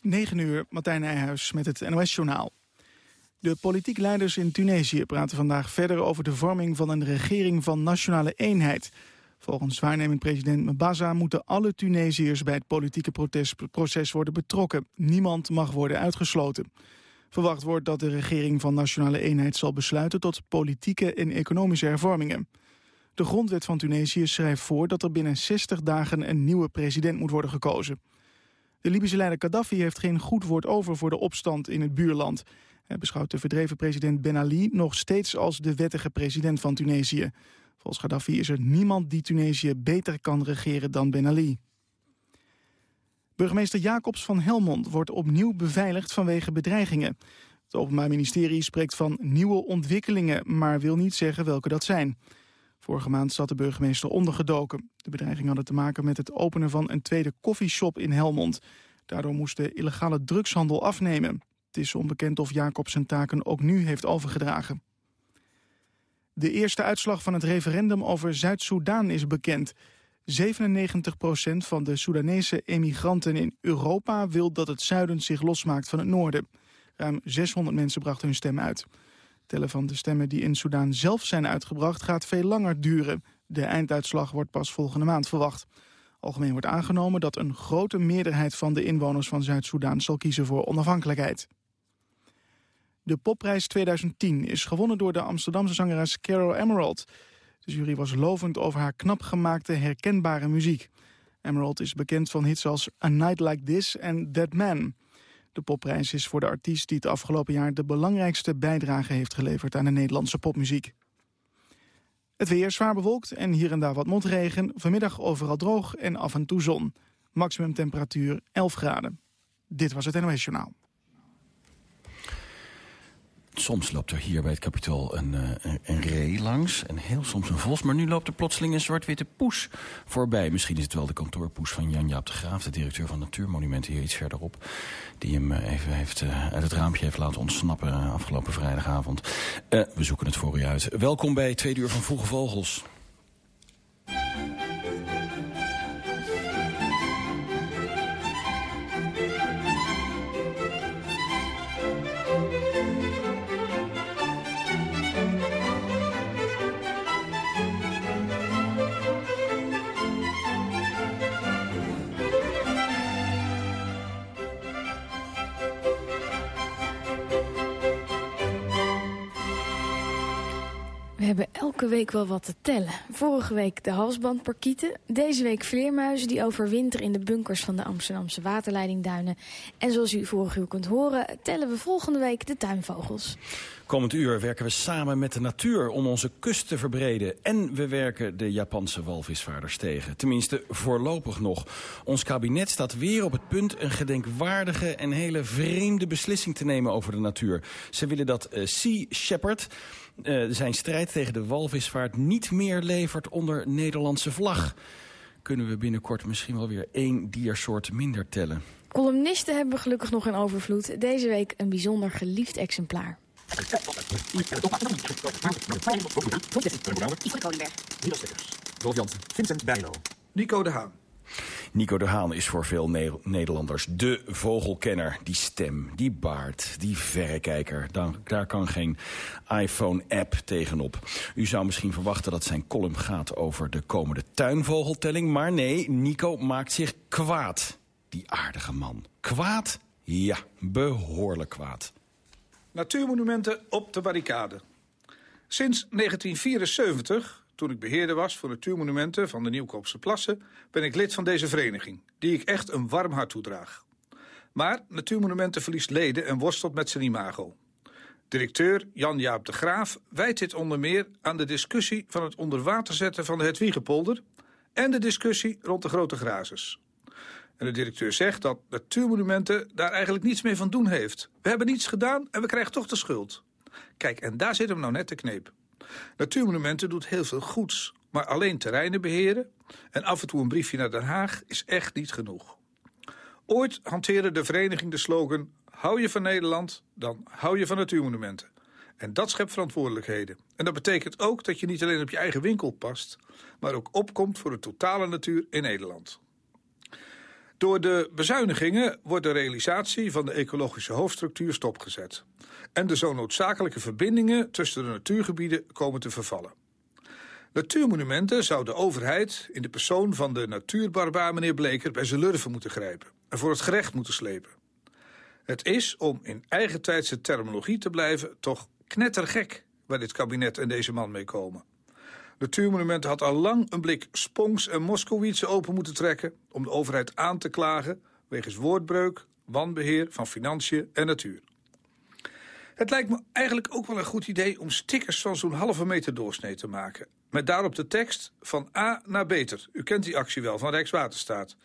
9 uur, Martijn Nijhuis met het NOS-journaal. De politiek leiders in Tunesië praten vandaag verder over de vorming van een regering van nationale eenheid. Volgens waarnemend president Mbaza moeten alle Tunesiërs bij het politieke proces worden betrokken. Niemand mag worden uitgesloten. Verwacht wordt dat de regering van nationale eenheid zal besluiten tot politieke en economische hervormingen. De grondwet van Tunesië schrijft voor dat er binnen 60 dagen een nieuwe president moet worden gekozen. De Libische leider Gaddafi heeft geen goed woord over voor de opstand in het buurland. Hij beschouwt de verdreven president Ben Ali nog steeds als de wettige president van Tunesië. Volgens Gaddafi is er niemand die Tunesië beter kan regeren dan Ben Ali. Burgemeester Jacobs van Helmond wordt opnieuw beveiligd vanwege bedreigingen. Het Openbaar Ministerie spreekt van nieuwe ontwikkelingen, maar wil niet zeggen welke dat zijn. Vorige maand zat de burgemeester ondergedoken. De bedreiging hadden te maken met het openen van een tweede koffieshop in Helmond. Daardoor moest de illegale drugshandel afnemen. Het is onbekend of Jacob zijn taken ook nu heeft overgedragen. De eerste uitslag van het referendum over Zuid-Soedan is bekend. 97% van de Soedanese emigranten in Europa wil dat het zuiden zich losmaakt van het noorden. Ruim 600 mensen brachten hun stem uit tellen van de stemmen die in Soedan zelf zijn uitgebracht gaat veel langer duren. De einduitslag wordt pas volgende maand verwacht. Algemeen wordt aangenomen dat een grote meerderheid van de inwoners van Zuid-Soedan zal kiezen voor onafhankelijkheid. De popprijs 2010 is gewonnen door de Amsterdamse zangeres Carol Emerald. De jury was lovend over haar knap gemaakte herkenbare muziek. Emerald is bekend van hits als A Night Like This en Dead Man. De popprijs is voor de artiest die het afgelopen jaar de belangrijkste bijdrage heeft geleverd aan de Nederlandse popmuziek. Het weer zwaar bewolkt en hier en daar wat motregen. Vanmiddag overal droog en af en toe zon. Maximum temperatuur 11 graden. Dit was het NOS Journaal. Soms loopt er hier bij het kapitool een, uh, een ree langs en heel soms een vos. Maar nu loopt er plotseling een zwart-witte poes voorbij. Misschien is het wel de kantoorpoes van Jan-Jaap de Graaf... de directeur van Natuurmonumenten hier iets verderop... die hem uh, even heeft, uh, uit het raampje heeft laten ontsnappen afgelopen vrijdagavond. we zoeken het voor u uit. Welkom bij Tweede Uur van Vroege Vogels. Hebben elke week wel wat te tellen. Vorige week de halsbandparkieten. Deze week vleermuizen die overwinteren in de bunkers van de Amsterdamse waterleidingduinen. En zoals u vorige uur kunt horen, tellen we volgende week de tuinvogels. Komend uur werken we samen met de natuur om onze kust te verbreden. En we werken de Japanse walvisvaarders tegen. Tenminste, voorlopig nog. Ons kabinet staat weer op het punt een gedenkwaardige en hele vreemde beslissing te nemen over de natuur. Ze willen dat uh, Sea Shepherd uh, zijn strijd tegen de walvisvaart niet meer levert onder Nederlandse vlag. Kunnen we binnenkort misschien wel weer één diersoort minder tellen. Columnisten hebben we gelukkig nog in overvloed. Deze week een bijzonder geliefd exemplaar. Rolf Jansen, Vincent Bijlo, Nico de Haan. Nico de Haan is voor veel Nederlanders de vogelkenner. Die stem, die baard, die verrekijker. daar kan geen iPhone-app tegenop. U zou misschien verwachten dat zijn column gaat over de komende tuinvogeltelling. Maar nee, Nico maakt zich kwaad. Die aardige man. Kwaad? Ja, behoorlijk kwaad. Natuurmonumenten op de barricade. Sinds 1974 toen ik beheerder was voor natuurmonumenten van de Nieuwkoopse Plassen... ben ik lid van deze vereniging, die ik echt een warm hart toedraag. Maar Natuurmonumenten verliest leden en worstelt met zijn imago. Directeur Jan-Jaap de Graaf wijt dit onder meer aan de discussie... van het onder water zetten van de Hetwiegepolder... en de discussie rond de grote grazers. En de directeur zegt dat Natuurmonumenten daar eigenlijk niets meer van doen heeft. We hebben niets gedaan en we krijgen toch de schuld. Kijk, en daar zit hem nou net de kneep. Natuurmonumenten doet heel veel goeds, maar alleen terreinen beheren... en af en toe een briefje naar Den Haag is echt niet genoeg. Ooit hanteerde de vereniging de slogan... hou je van Nederland, dan hou je van natuurmonumenten. En dat schept verantwoordelijkheden. En dat betekent ook dat je niet alleen op je eigen winkel past... maar ook opkomt voor de totale natuur in Nederland. Door de bezuinigingen wordt de realisatie van de ecologische hoofdstructuur stopgezet. En de zo noodzakelijke verbindingen tussen de natuurgebieden komen te vervallen. Natuurmonumenten zou de overheid in de persoon van de natuurbarbaar meneer Bleker bij zijn lurven moeten grijpen en voor het gerecht moeten slepen. Het is, om in eigen tijdse terminologie te blijven, toch knettergek waar dit kabinet en deze man mee komen. Natuurmonumenten had al lang een blik Spongs en Moskowitz open moeten trekken om de overheid aan te klagen wegens woordbreuk, wanbeheer van financiën en natuur. Het lijkt me eigenlijk ook wel een goed idee om stickers van zo'n halve meter doorsnee te maken. Met daarop de tekst van A naar beter. U kent die actie wel van Rijkswaterstaat.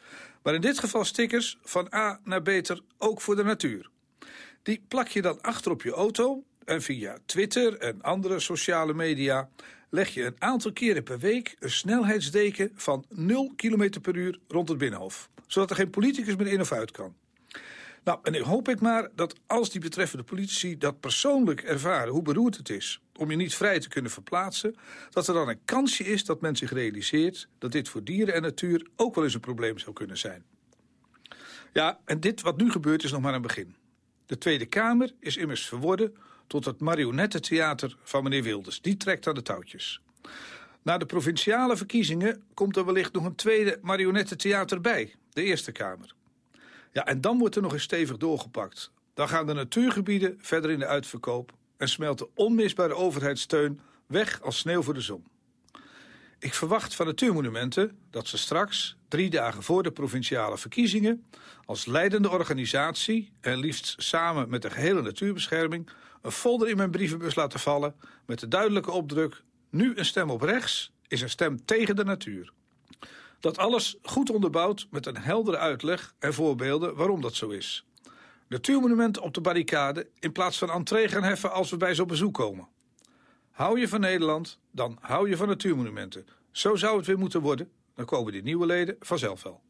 Maar in dit geval stickers van A naar beter ook voor de natuur. Die plak je dan achter op je auto en via Twitter en andere sociale media leg je een aantal keren per week een snelheidsdeken van 0 km per uur rond het Binnenhof. Zodat er geen politicus meer in of uit kan. Nou, en ik hoop ik maar dat als die betreffende politici dat persoonlijk ervaren, hoe beroerd het is, om je niet vrij te kunnen verplaatsen, dat er dan een kansje is dat men zich realiseert dat dit voor dieren en natuur ook wel eens een probleem zou kunnen zijn. Ja, en dit wat nu gebeurt is nog maar een begin. De Tweede Kamer is immers verworden tot het marionettentheater van meneer Wilders. Die trekt aan de touwtjes. Na de provinciale verkiezingen komt er wellicht nog een tweede marionettentheater bij, de Eerste Kamer. Ja, en dan wordt er nog eens stevig doorgepakt. Dan gaan de natuurgebieden verder in de uitverkoop en smelt de onmisbare overheidssteun weg als sneeuw voor de zon. Ik verwacht van Natuurmonumenten dat ze straks, drie dagen voor de provinciale verkiezingen, als leidende organisatie en liefst samen met de gehele natuurbescherming, een folder in mijn brievenbus laten vallen met de duidelijke opdruk: nu een stem op rechts is een stem tegen de natuur. Dat alles goed onderbouwd met een heldere uitleg en voorbeelden waarom dat zo is. Natuurmonumenten op de barricade in plaats van entree gaan heffen als we bij zo'n bezoek komen. Hou je van Nederland, dan hou je van natuurmonumenten. Zo zou het weer moeten worden. Dan komen die nieuwe leden vanzelf wel.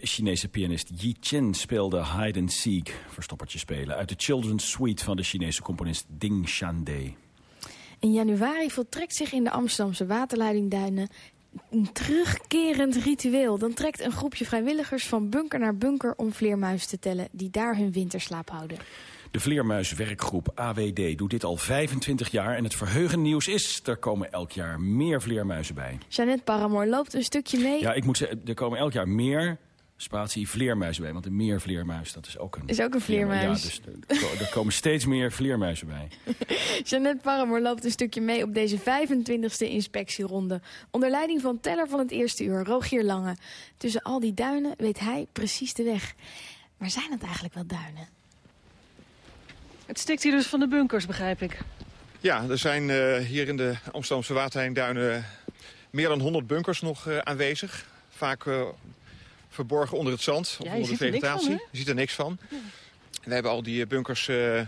De Chinese pianist Yi Chen speelde hide and seek, verstoppertje spelen, uit de Children's Suite van de Chinese componist Ding Shande. In januari voltrekt zich in de Amsterdamse waterleidingduinen een terugkerend ritueel. Dan trekt een groepje vrijwilligers van bunker naar bunker om vleermuizen te tellen die daar hun winterslaap houden. De Vleermuiswerkgroep AWD doet dit al 25 jaar en het verheugende nieuws is... er komen elk jaar meer vleermuizen bij. Jeannette Paramoor loopt een stukje mee. Ja, ik moet zeggen, er komen elk jaar meer spatie vleermuizen bij. Want een meervleermuis, dat is ook een... Is ook een vleermuis. Ja, dus er, er komen steeds meer vleermuizen bij. Jeannette Paramoor loopt een stukje mee op deze 25e inspectieronde. Onder leiding van teller van het eerste uur, Rogier Lange. Tussen al die duinen weet hij precies de weg. Maar zijn het eigenlijk wel duinen? Het stikt hier dus van de bunkers, begrijp ik. Ja, er zijn uh, hier in de Amsterdamse waterlijnduinen meer dan 100 bunkers nog uh, aanwezig. Vaak uh, verborgen onder het zand of ja, onder de vegetatie. Van, je ziet er niks van. Ja. We hebben al die bunkers uh,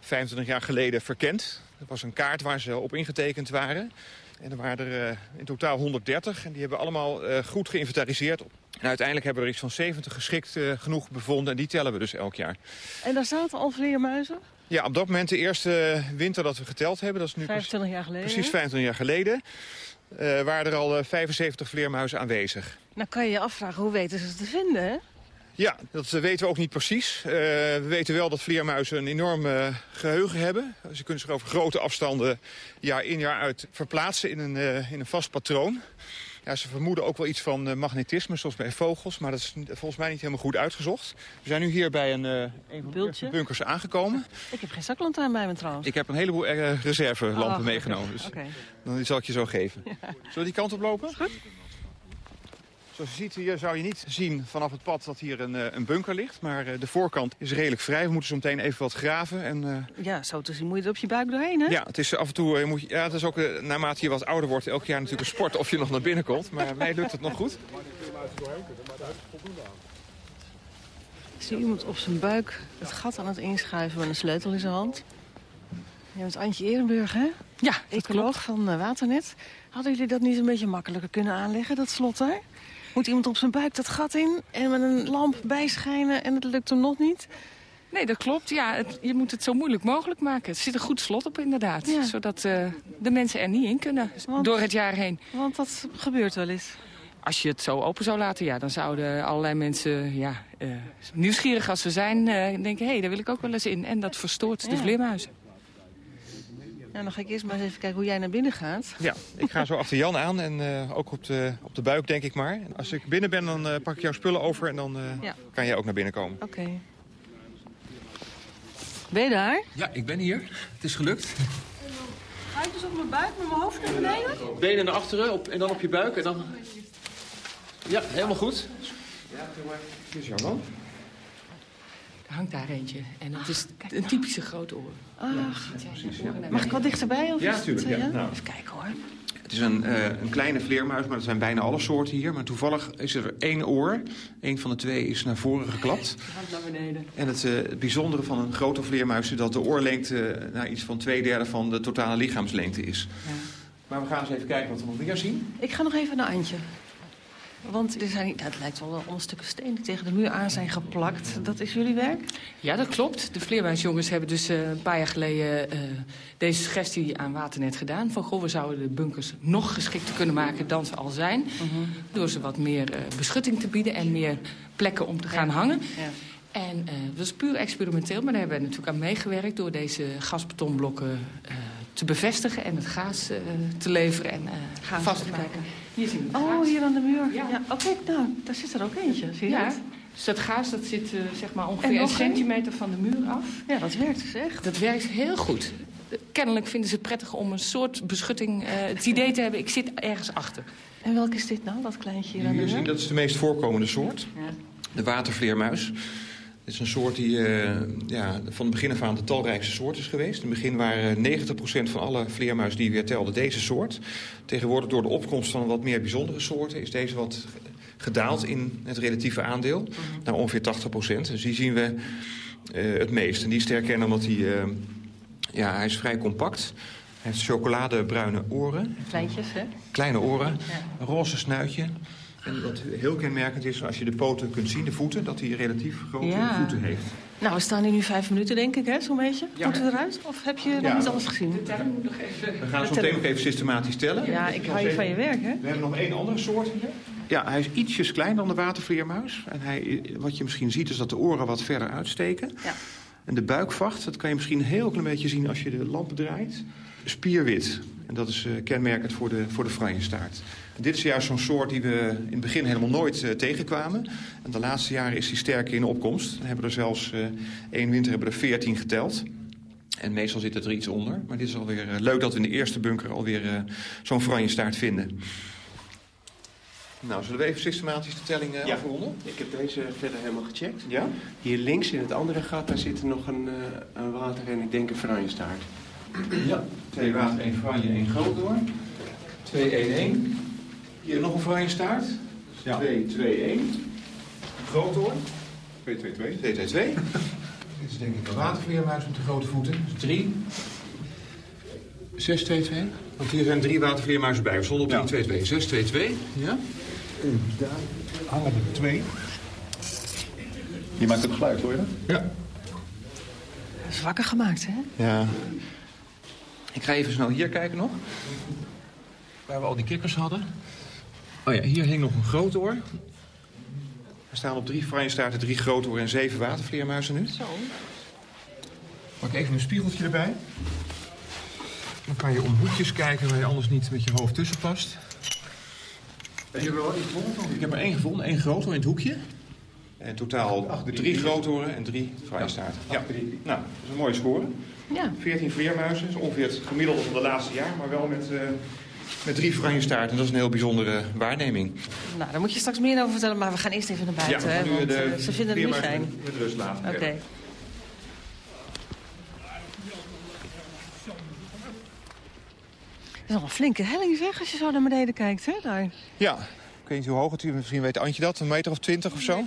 25 jaar geleden verkend. Dat was een kaart waar ze op ingetekend waren. En er waren er uh, in totaal 130 en die hebben allemaal uh, goed geïnventariseerd. En uiteindelijk hebben we er iets van 70 geschikt genoeg bevonden en die tellen we dus elk jaar. En daar zaten al vleermuizen? Ja, op dat moment de eerste winter dat we geteld hebben. Dat is nu 25 jaar geleden? Precies 25 jaar geleden. Uh, waren er al 75 vleermuizen aanwezig. Nou kan je je afvragen, hoe weten ze ze te vinden, hè? Ja, dat weten we ook niet precies. Uh, we weten wel dat vleermuizen een enorm uh, geheugen hebben. Ze kunnen zich over grote afstanden jaar in jaar uit verplaatsen in een, uh, in een vast patroon. Ja, ze vermoeden ook wel iets van magnetisme, zoals bij vogels. Maar dat is volgens mij niet helemaal goed uitgezocht. We zijn nu hier bij een, een van de bunkers aangekomen. Ik heb geen zaklantaarn bij me trouwens. Ik heb een heleboel reservelampen oh, meegenomen. Dus okay. dan zal ik je zo geven. Ja. Zullen we die kant op lopen? Goed. Zoals je ziet hier zou je niet zien vanaf het pad dat hier een, een bunker ligt. Maar de voorkant is redelijk vrij. We moeten zo meteen even wat graven. En, uh... Ja, zo te zien moet je er op je buik doorheen, hè? Ja, het is af en toe... Moet je, ja, het is ook uh, naarmate je wat ouder wordt elk jaar natuurlijk een sport of je nog naar binnen komt. Maar mij lukt het nog goed. Ik zie iemand op zijn buik het gat aan het inschuiven met een sleutel in zijn hand. Je bent Antje Ehrenburg, hè? Ja, Ecoloog van uh, Waternet. Hadden jullie dat niet een beetje makkelijker kunnen aanleggen, dat slot daar? Moet iemand op zijn buik dat gat in en met een lamp bijschijnen en het lukt hem nog niet? Nee, dat klopt. Ja, het, je moet het zo moeilijk mogelijk maken. Er zit een goed slot op inderdaad. Ja. Zodat uh, de mensen er niet in kunnen want, door het jaar heen. Want dat gebeurt wel eens. Als je het zo open zou laten, ja, dan zouden allerlei mensen, ja, uh, nieuwsgierig als ze zijn, uh, denken... hé, hey, daar wil ik ook wel eens in. En dat verstoort ja. de vleermuizen. Nou, dan ga ik eerst maar eens even kijken hoe jij naar binnen gaat. Ja, ik ga zo achter Jan aan en uh, ook op de, op de buik, denk ik maar. En als ik binnen ben, dan uh, pak ik jouw spullen over en dan uh, ja. kan jij ook naar binnen komen. Oké. Okay. Ben je daar? Ja, ik ben hier. Het is gelukt. Ga ik dus op mijn buik met mijn hoofd naar beneden? Benen naar achteren op, en dan op je buik en dan... Ja, helemaal goed. Ja, Hier is jouw man. Er hangt daar eentje. En het is een typische grote oor. Ach, ja, precies, ja. Mag ik wat dichterbij? Of ja, natuurlijk. Ja, nou. Even kijken hoor. Het is een, uh, een kleine vleermuis, maar dat zijn bijna alle soorten hier. Maar toevallig is er één oor. Eén van de twee is naar voren geklapt. Hand naar beneden. En het, uh, het, bijzondere van een grote vleermuis is dat de oorlengte uh, nou, iets van twee derde van de totale lichaamslengte is. Ja. Maar we gaan eens even kijken wat we nog meer zien. Ik ga nog even naar Antje. Want er zijn, het lijkt wel allemaal stukken steen die tegen de muur aan zijn geplakt. Dat is jullie werk? Ja, dat klopt. De vleermuisjongens hebben dus uh, een paar jaar geleden uh, deze suggestie aan Waternet gedaan. Van, goh, we zouden de bunkers nog geschikter kunnen maken dan ze al zijn. Uh -huh. Door ze wat meer uh, beschutting te bieden en meer plekken om te gaan ja. hangen. Ja. En dat is puur experimenteel, maar daar hebben we natuurlijk aan meegewerkt... door deze gasbetonblokken te bevestigen en het gaas te leveren en vast te maken. Hier zien we Oh, hier aan de muur. Ja. ja. Oké, okay, nou, daar zit er ook eentje. Zie je ja. dat? Dus dat gaas dat zit uh, zeg maar ongeveer een centimeter van de muur af. Ja, dat werkt dus echt. Dat werkt heel goed. Kennelijk vinden ze het prettig om een soort beschutting... het idee te hebben, ik zit ergens achter. En welke is dit nou, dat kleintje hier aan de muur? Zien, dat is de meest voorkomende soort. Ja. De watervleermuis. Het is een soort die uh, ja, van het begin af aan de talrijkste soort is geweest. In het begin waren 90% van alle vleermuizen die we telden deze soort. Tegenwoordig door de opkomst van wat meer bijzondere soorten... is deze wat gedaald in het relatieve aandeel. -huh. Naar ongeveer 80%. Dus die zien we uh, het meest. En die is te herkennen omdat hij, uh, ja, hij is vrij compact hij heeft chocoladebruine oren. Kleintjes, hè? Kleine oren. Ja. Een roze snuitje. En wat heel kenmerkend is, als je de poten kunt zien, de voeten... dat hij relatief grote ja. voeten heeft. Nou, we staan hier nu vijf minuten, denk ik, hè, zo'n beetje. Ja. Moeten we eruit? Of heb je nog ja. niet alles gezien? De telling moet nog even... We gaan zo meteen nog even systematisch tellen. Ja, ik hou je van je werk, hè? We hebben nog één andere soort hier. Ja, hij is ietsjes kleiner dan de watervleermuis. En hij, wat je misschien ziet, is dat de oren wat verder uitsteken. Ja. En de buikvacht, dat kan je misschien een heel klein beetje zien als je de lamp draait. Spierwit. En dat is uh, kenmerkend voor de, voor de Dit is juist zo'n soort die we in het begin helemaal nooit uh, tegenkwamen. En de laatste jaren is die sterk in opkomst. We hebben er zelfs uh, één winter hebben er 14 geteld. En meestal zit het er iets onder. Maar dit is alweer uh, leuk dat we in de eerste bunker alweer uh, zo'n franjestaart vinden. Nou, zullen we even systematisch de telling uh, ja. afronden? Ik heb deze verder helemaal gecheckt. Ja? Hier links in het andere gat, daar zit er nog een, uh, een water en ik denk een franjestaart. Ja, twee water, één franje, één groot door. 2, 1, 1. Hier nog een franjestaart. Ja. 2, 2, 1. Groot door. 2, 2, 2. 2, 2, 2. Dit is denk ik een watervleermuis met de grote voeten. Dus drie. 6, 2, 2. Want hier zijn drie watervleermuizen bij. We stonden op 3, 2, 2. 6, 2, 2. Ja. En daar hangen er twee. Die maakt ook geluid, hoor je dat? Ja. Zwakker gemaakt, hè? Ja. Ik ga even snel hier kijken nog. Waar we al die kikkers hadden. Oh ja, hier hing nog een grootoor. Er staan op drie franjestaarten, drie grootoren en zeven watervleermuizen nu. Zo. Pak even een spiegeltje erbij. Dan kan je om hoekjes kijken waar je anders niet met je hoofd tussen past. Heb je er wel iets gevonden? Ik heb er één gevonden, één groothoorn in het hoekje. In totaal drie groothoorn en drie franjestaarten. Ja, nou, dat is een mooie score. Ja. 14 vleermuizen, dat is ongeveer het gemiddelde van de laatste jaar, maar wel met, eh met drie franjestaarten. Dat is een heel bijzondere waarneming. Nou, daar moet je straks meer over vertellen, maar we gaan eerst even naar buiten, nu Want de eh, ze vinden het niet fijn. Met, met rust laten. Oké. Dat is al een flinke helling, zeg, als je zo naar beneden kijkt, hè? Daar. Ja, ik weet niet hoe hoog het is, misschien weet Antje dat, een meter of twintig of zo.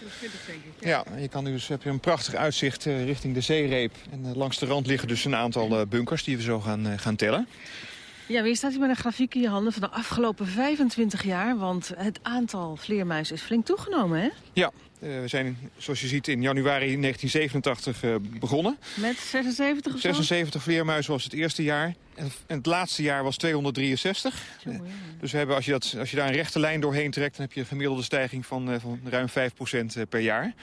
Ja, en je kan dus, heb je een prachtig uitzicht eh, richting de zeereep. En eh, langs de rand liggen dus een aantal eh, bunkers die we zo gaan, eh, gaan tellen. Ja, maar je staat hier met een grafiek in je handen van de afgelopen 25 jaar... want het aantal vleermuizen is flink toegenomen, hè? Ja, eh, we zijn, zoals je ziet, in januari 1987 eh, begonnen. Met 76 of zo? 76 vleermuizen was het eerste jaar. En het laatste jaar was 263. Eh, Dus we hebben, als, je dat, als je daar een rechte lijn doorheen trekt... dan heb je een gemiddelde stijging van, eh, van ruim 5% per jaar.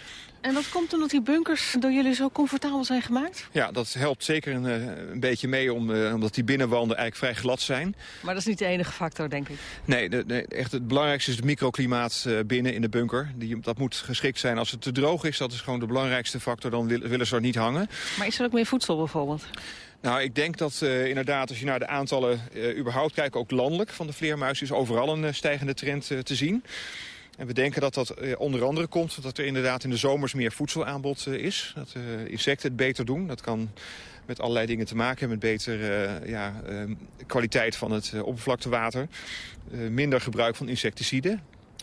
En dat komt omdat die bunkers door jullie zo comfortabel zijn gemaakt? Ja, dat helpt zeker een, eh, een beetje mee, om, eh, omdat die binnenwanden eigenlijk vrij glad zijn. Maar dat is niet de enige factor, denk ik. Nee, de, de- echt het belangrijkste is het microklimaat eh, binnen in de bunker. Die, dat moet geschikt zijn als het te droog is. Dat is gewoon de belangrijkste factor. Dan wil- willen ze er niet hangen. Maar is er ook meer voedsel bijvoorbeeld? Nou, ik denk dat eh, inderdaad, als je naar de aantallen eh, überhaupt kijkt... ook landelijk van de vleermuis is overal een eh, stijgende trend te zien. En we denken dat dat onder andere komt dat er inderdaad in de zomers meer voedselaanbod is. Dat insecten het beter doen. Dat kan met allerlei dingen te maken hebben. Met beter eh, ja, eh, kwaliteit van het oppervlaktewater. Minder gebruik van insecticiden.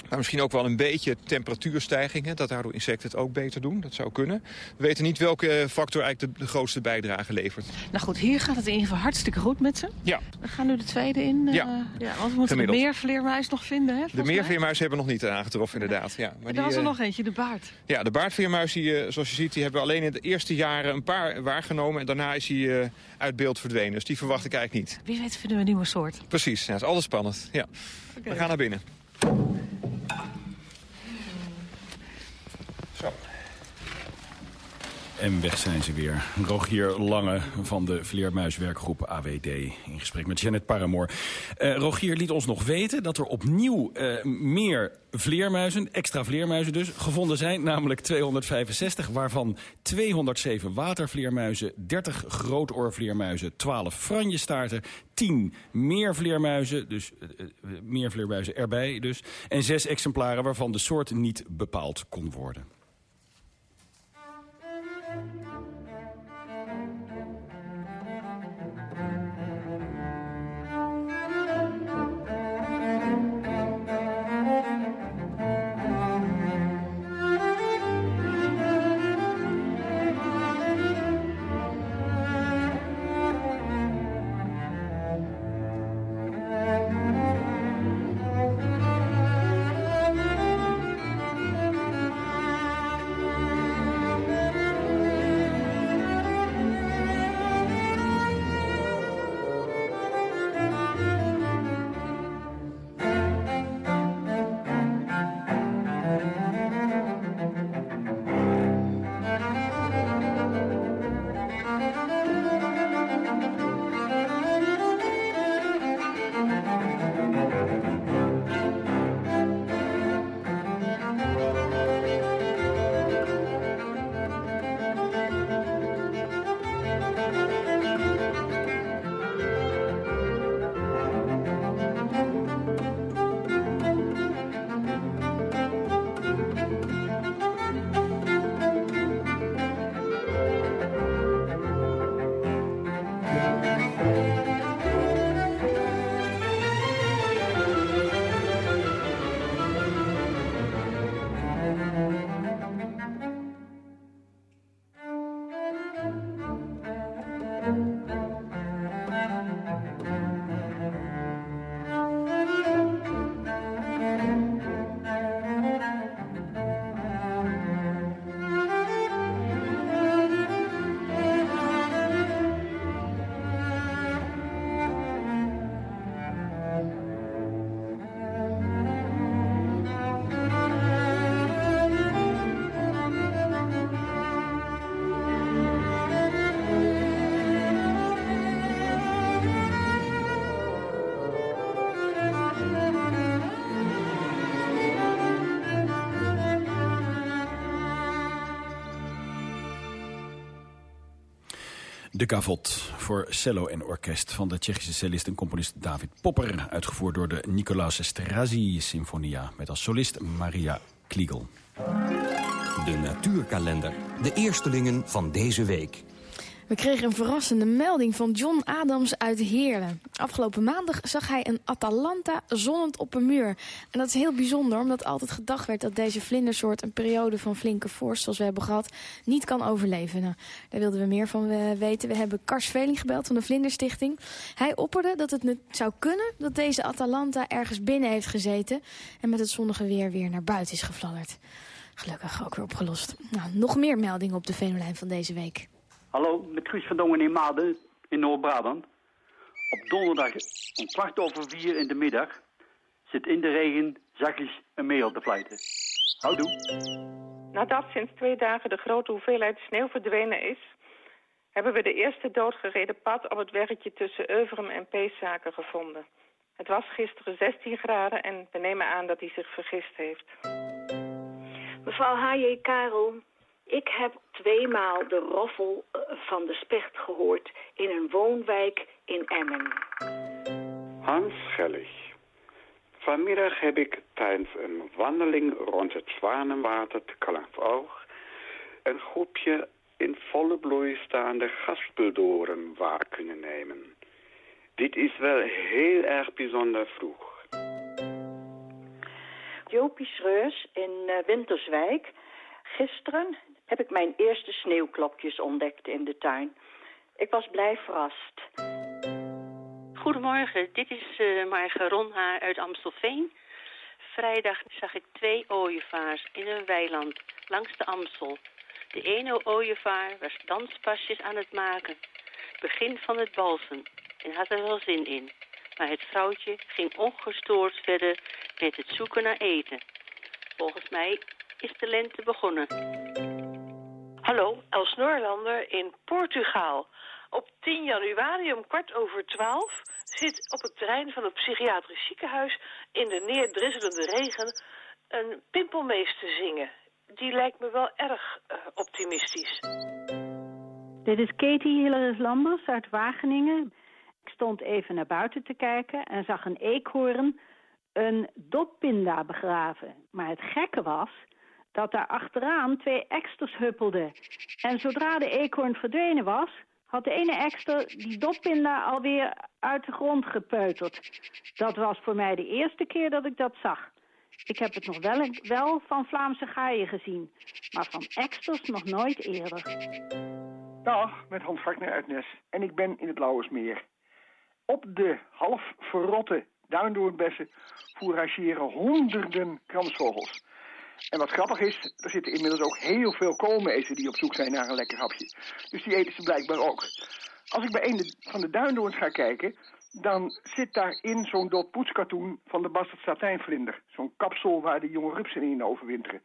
Maar misschien ook wel een beetje temperatuurstijgingen. Dat daardoor insecten het ook beter doen. Dat zou kunnen. We weten niet welke factor eigenlijk de, de grootste bijdrage levert. Nou goed, hier gaat het in ieder geval hartstikke goed met ze. Ja. We gaan nu de tweede in. eh, Ja. ja want we moeten Gemiddeld. meer vleermuis nog vinden, hè? De meerveermuis hebben we nog niet aangetroffen, inderdaad. Ja, maar En daar was er eh, nog eentje, de baard. Ja, de baardveermuis, die, eh, zoals je ziet, die hebben we alleen in de eerste jaren een paar waargenomen. En daarna is hij eh, uit beeld verdwenen. Dus die verwacht ik eigenlijk niet. Wie weet vinden we een nieuwe soort. Precies, ja, het is alles spannend. Ja. We gaan naar binnen. Zo. En weg zijn ze weer. Rogier Lange van de Vleermuiswerkgroep AWD in gesprek met Janet Paramoor. Eh, Rogier liet ons nog weten dat er opnieuw eh, meer vleermuizen, extra vleermuizen dus, gevonden zijn. Namelijk 265, waarvan 207 watervleermuizen, 30 grootoorvleermuizen, 12 franjestaarten, 10 meervleermuizen, dus eh, eh, meer vleermuizen erbij dus. En 6 exemplaren waarvan de soort niet bepaald kon worden. De Gavot voor cello en orkest van de Tsjechische cellist en componist David Popper. Uitgevoerd door de Nicolaas Strasi Symfonia met als solist Maria Kliegel. De natuurkalender. De eerstelingen van deze week. We kregen een verrassende melding van John Adams uit Heerlen. Afgelopen maandag zag hij een Atalanta zonnend op een muur. En dat is heel bijzonder, omdat altijd gedacht werd dat deze vlindersoort een periode van flinke vorst, zoals we hebben gehad, niet kan overleven. Nou, daar wilden we meer van eh, weten. We hebben Kars Veling gebeld van de Vlinderstichting. Hij opperde dat het zou kunnen dat deze Atalanta ergens binnen heeft gezeten en met het zonnige weer weer naar buiten is gefladderd. Gelukkig ook weer opgelost. Nou, nog meer meldingen op de venolijn van deze week. Hallo, met Guus van Dongen in Maden in Noord-Brabant. Op donderdag om kwart over vier in de middag zit in de regen zachtjes een merel te fluiten. Houdoe. Nadat sinds twee dagen de grote hoeveelheid sneeuw verdwenen is... hebben we de eerste doodgereden pad op het weggetje tussen Euverum en Peeszaken gevonden. Het was gisteren 16 graden en we nemen aan dat hij zich vergist heeft. Mevrouw H.J. Karel, ik heb tweemaal de roffel eh, van de specht gehoord in een woonwijk in Emmen. Hans Schellig. Vanmiddag heb ik tijdens een wandeling rond het Zwanenwater te Kalmthoog een groepje in volle bloei staande gaspeldoren waar kunnen nemen. Dit is wel heel erg bijzonder vroeg. Jopie Schreus in uh, Winterswijk. Gisteren heb ik mijn eerste sneeuwklokjes ontdekt in de tuin. Ik was blij verrast. Goedemorgen, dit is uh, Marge uit Amstelveen. Vrijdag zag ik twee ooievaars in een weiland langs de Amstel. De ene ooievaar was danspasjes aan het maken. Begin van het balsen en had er wel zin in. Maar het vrouwtje ging ongestoord verder met het zoeken naar eten. Volgens mij is de lente begonnen. Hallo, Els Noorlander in Portugal. Op 10 januari om kwart over twaalf zit op het terrein van het psychiatrisch ziekenhuis in de neerdrisselende regen een pimpelmees te zingen. Die lijkt me wel erg uh, optimistisch. Dit is Katie Hilleris Lambers uit Wageningen. Ik stond even naar buiten te kijken en zag een eekhoorn een doppinda begraven. Maar het gekke was dat daar achteraan twee eksters huppelden. En zodra de eekhoorn verdwenen was, had de ene ekster die doppinda alweer uit de grond gepeuterd. Dat was voor mij de eerste keer dat ik dat zag. Ik heb het nog wel, van Vlaamse gaaien gezien, maar van eksters nog nooit eerder. Dag, met Hans Varkner uit Nes. En ik ben in het Lauwersmeer. Op de half verrotte duindoornbessen fourageren honderden kramsvogels. En wat grappig is, er zitten inmiddels ook heel veel koolmezen die op zoek zijn naar een lekker hapje. Dus die eten ze blijkbaar ook. Als ik bij een van de duindoorns ga kijken, dan zit daarin zo'n dot poetskatoen van de bastard satijnvlinder. Zo'n kapsel waar de jonge rupsen in overwinteren.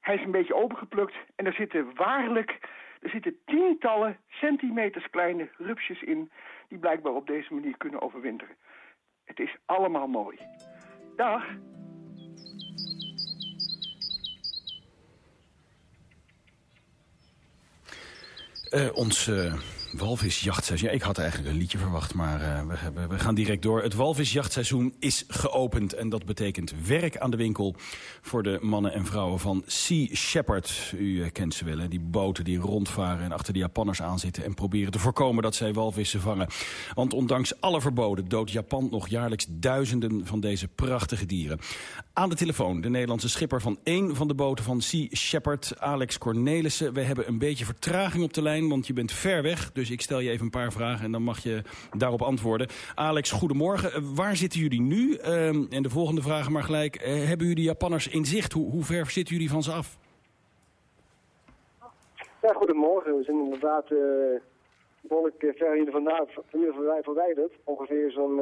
Hij is een beetje opengeplukt en er zitten waarlijk, er zitten tientallen centimeters kleine rupsjes in die blijkbaar op deze manier kunnen overwinteren. Het is allemaal mooi. Dag. Ons uh, walvisjachtseizoen. Ja, ik had eigenlijk een liedje verwacht, maar uh, we, hebben, we, gaan direct door. Het walvisjachtseizoen is geopend en dat betekent werk aan de winkel... voor de mannen en vrouwen van Sea Shepherd. U kent ze wel, die boten die rondvaren en achter de Japanners aanzitten... en proberen te voorkomen dat zij walvissen vangen. Want ondanks alle verboden doodt Japan nog jaarlijks duizenden van deze prachtige dieren. Aan de telefoon de Nederlandse schipper van één van de boten van Sea Shepherd, Alex Cornelissen. We hebben een beetje vertraging op de lijn, want je bent ver weg. Dus ik stel je even een paar vragen en dan mag je daarop antwoorden. Alex, goedemorgen. Uh, waar zitten jullie nu? Uh, en de volgende vragen maar gelijk. Uh, hebben jullie Japanners in zicht? Hoe, hoe ver zitten jullie van ze af? Ja, goedemorgen. We zijn inderdaad uh, behoorlijk ver hier vandaan, hier verwijderd. Ongeveer zo'n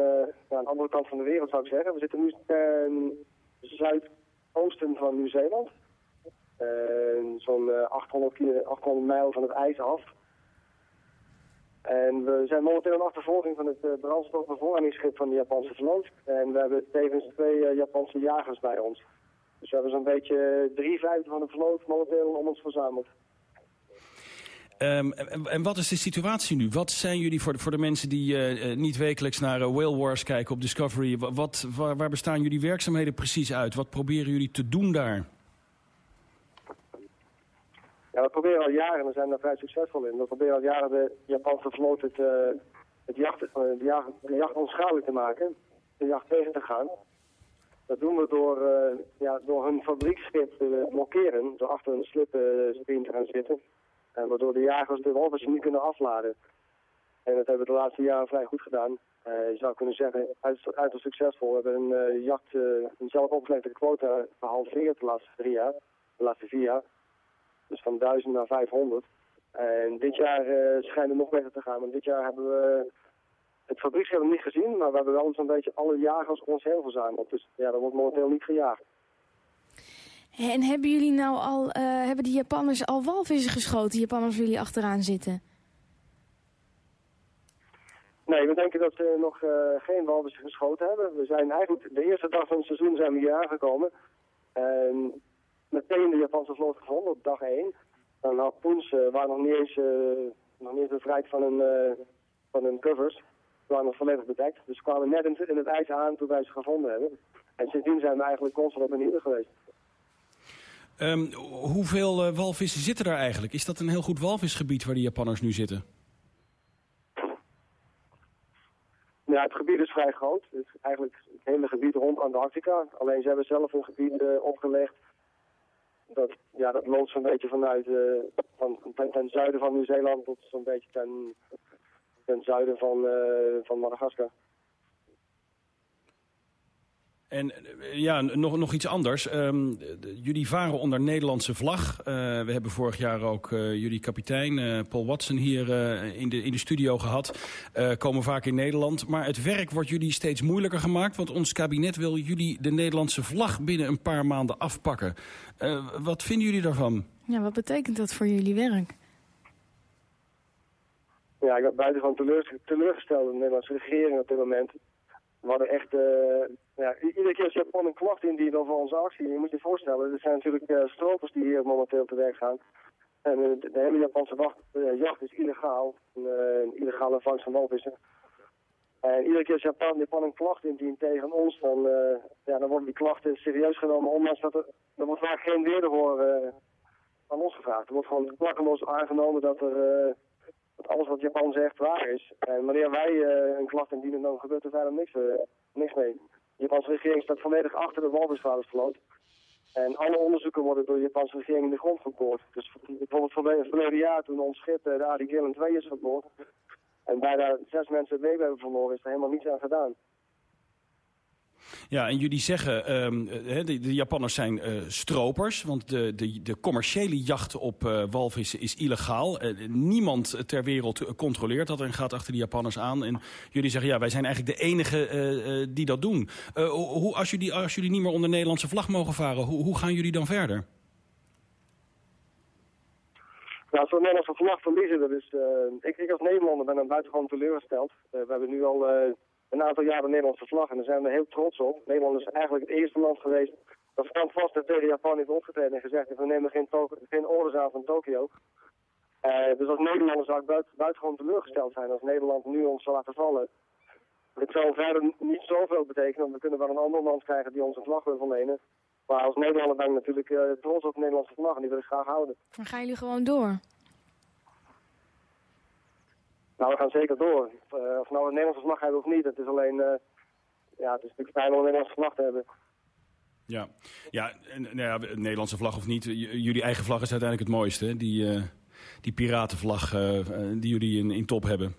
uh, andere kant van de wereld zou ik zeggen. We zitten nu uh, zuidoosten van Nieuw-Zeeland. Zo'n 800, 800 mijl van het ijs af. En we zijn momenteel in achtervolging van het uh, brandstofbevoorradingsschip van de Japanse vloot. En we hebben tevens twee uh, Japanse jagers bij ons. Dus we hebben zo'n beetje drie vijfde van de vloot momenteel om ons verzameld. Ehm, en, wat is de situatie nu? Wat zijn jullie voor de, voor de mensen die eh, eh, niet wekelijks naar eh, Whale Wars kijken op Discovery? wa- Wat, waar bestaan jullie werkzaamheden precies uit? Wat proberen jullie te doen daar? We proberen al jaren, en we zijn daar vrij succesvol in, we proberen al jaren de Japanse vloot het, eh, het jacht, eh, de, jacht, de jacht onschadelijk te maken, de jacht tegen te gaan. Dat doen we door, eh, ja, door hun fabrieksschip te blokkeren, door achter een slipstream te gaan zitten. En waardoor de jagers de walvissen niet kunnen afladen. En dat hebben we de laatste jaren vrij goed gedaan. Je zou kunnen zeggen, uit- uiterst succesvol. We hebben een jacht, een zelf opgelegde quota gehalveerd de laatste drie jaar, de laatste vier jaar. Dus van 1000 naar 500. En dit jaar schijnt het nog beter te gaan. Want dit jaar hebben we het fabrieksschip niet gezien, maar we hebben wel zo'n beetje alle jagers ons heen verzameld. Dus ja, dat wordt momenteel niet gejaagd. En hebben jullie nou al, eh, hebben die Japanners al walvissen geschoten, die Japanners waar jullie achteraan zitten? Nee, we denken dat ze nog eh, geen walvissen geschoten hebben. We zijn eigenlijk de eerste dag van het seizoen zijn we hier aangekomen. En meteen de Japanse vloot gevonden op dag 1. En harpoens eh, waren nog niet eens, eh, nog niet eens bevrijd van hun, eh, van hun covers. Ze waren nog volledig bedekt. Dus ze kwamen net in, in het ijs aan toen wij ze gevonden hebben. En sindsdien zijn we eigenlijk constant op een geweest. Ehm, hoeveel walvissen zitten daar eigenlijk? Is dat een heel goed walvisgebied waar die Japanners nu zitten? Ja, het gebied is vrij groot. Het is eigenlijk het hele gebied rond Antarctica. Alleen ze hebben zelf een gebied opgelegd. Dat, ja, dat loopt zo'n beetje vanuit eh, van, ten, ten zuiden van Nieuw-Zeeland tot zo'n beetje ten, ten zuiden van, eh, van Madagaskar. En eh, ja, nog, nog iets anders. Ehm, de- jullie varen onder Nederlandse vlag. Eh, we hebben vorig jaar ook eh, jullie kapitein eh, Paul Watson hier eh, in, de, in de studio gehad. Eh, komen vaak in Nederland. Maar het werk wordt jullie steeds moeilijker gemaakt. Want ons kabinet wil jullie de Nederlandse vlag binnen een paar maanden afpakken. Eh, wat vinden jullie daarvan? Ja, wat betekent dat voor jullie werk? Ja, ik ben buitengewoon teleur, teleurgesteld in de Nederlandse regering op dit moment. We hadden echt, eh, ja, iedere keer als Japan een klacht indienen over onze actie, je moet je voorstellen, er zijn natuurlijk eh, stropers die hier momenteel te werk gaan. En eh, de, hele Japanse wacht, eh, jacht is illegaal, een, illegale vangst van walvissen. En iedere keer als Japan, Japan een klacht indient tegen ons, dan, ja, dan worden die klachten serieus genomen, ondanks dat er, er wordt vaak geen wederhoor eh aan ons gevraagd. Er wordt gewoon klakkeloos aangenomen dat er... dat alles wat Japan zegt waar is. En wanneer wij een klacht indienen, dan gebeurt er verder niks, niks mee. Japanse regering staat volledig achter de walvisvadersvloot. En alle onderzoeken worden door de Japanse regering in de grond geboord. Dus bijvoorbeeld verleden jaar toen ons schip, eh, de Adi Gillen 2 is geboord. En bijna zes mensen het leven hebben verloren, is er helemaal niets aan gedaan. Ja, en jullie zeggen, eh, de, de Japanners zijn eh, stropers, want de, de, de commerciële jacht op eh, walvissen is illegaal. Niemand ter wereld controleert dat en gaat achter de Japanners aan. En jullie zeggen, ja, wij zijn eigenlijk de enige die dat doen. Hoe, als, jullie, als jullie niet meer onder Nederlandse vlag mogen varen, hoe, hoe gaan jullie dan verder? Nou, we Nederlandse vlag verliezen, dat is, ik, ik als Nederlander ben dan buitengewoon teleurgesteld. We hebben nu al een aantal jaar de Nederlandse vlag en daar zijn we heel trots op. Nederland is eigenlijk het eerste land geweest dat standvast tegen Japan heeft opgetreden en gezegd heeft, we nemen geen, geen van Tokio. Eh, dus als Nederlander zou ik buiten, buitengewoon teleurgesteld zijn als Nederland nu ons zou laten vallen. Dit zou verder niet zoveel betekenen, want we kunnen wel een ander land krijgen die onze vlag wil verlenen. Maar als Nederlander ben ik natuurlijk eh, trots op de Nederlandse vlag en die wil ik graag houden. Dan gaan jullie gewoon door. Nou, we gaan zeker door. Eh, of nou een Nederlandse vlag hebben of niet, het is alleen... eh, ja, het is natuurlijk fijn om een Nederlandse vlag te hebben. Ja, ja, en, nou ja, Nederlandse vlag of niet, jullie eigen vlag is uiteindelijk het mooiste. hè? Die, eh, die piratenvlag die jullie in, in top hebben.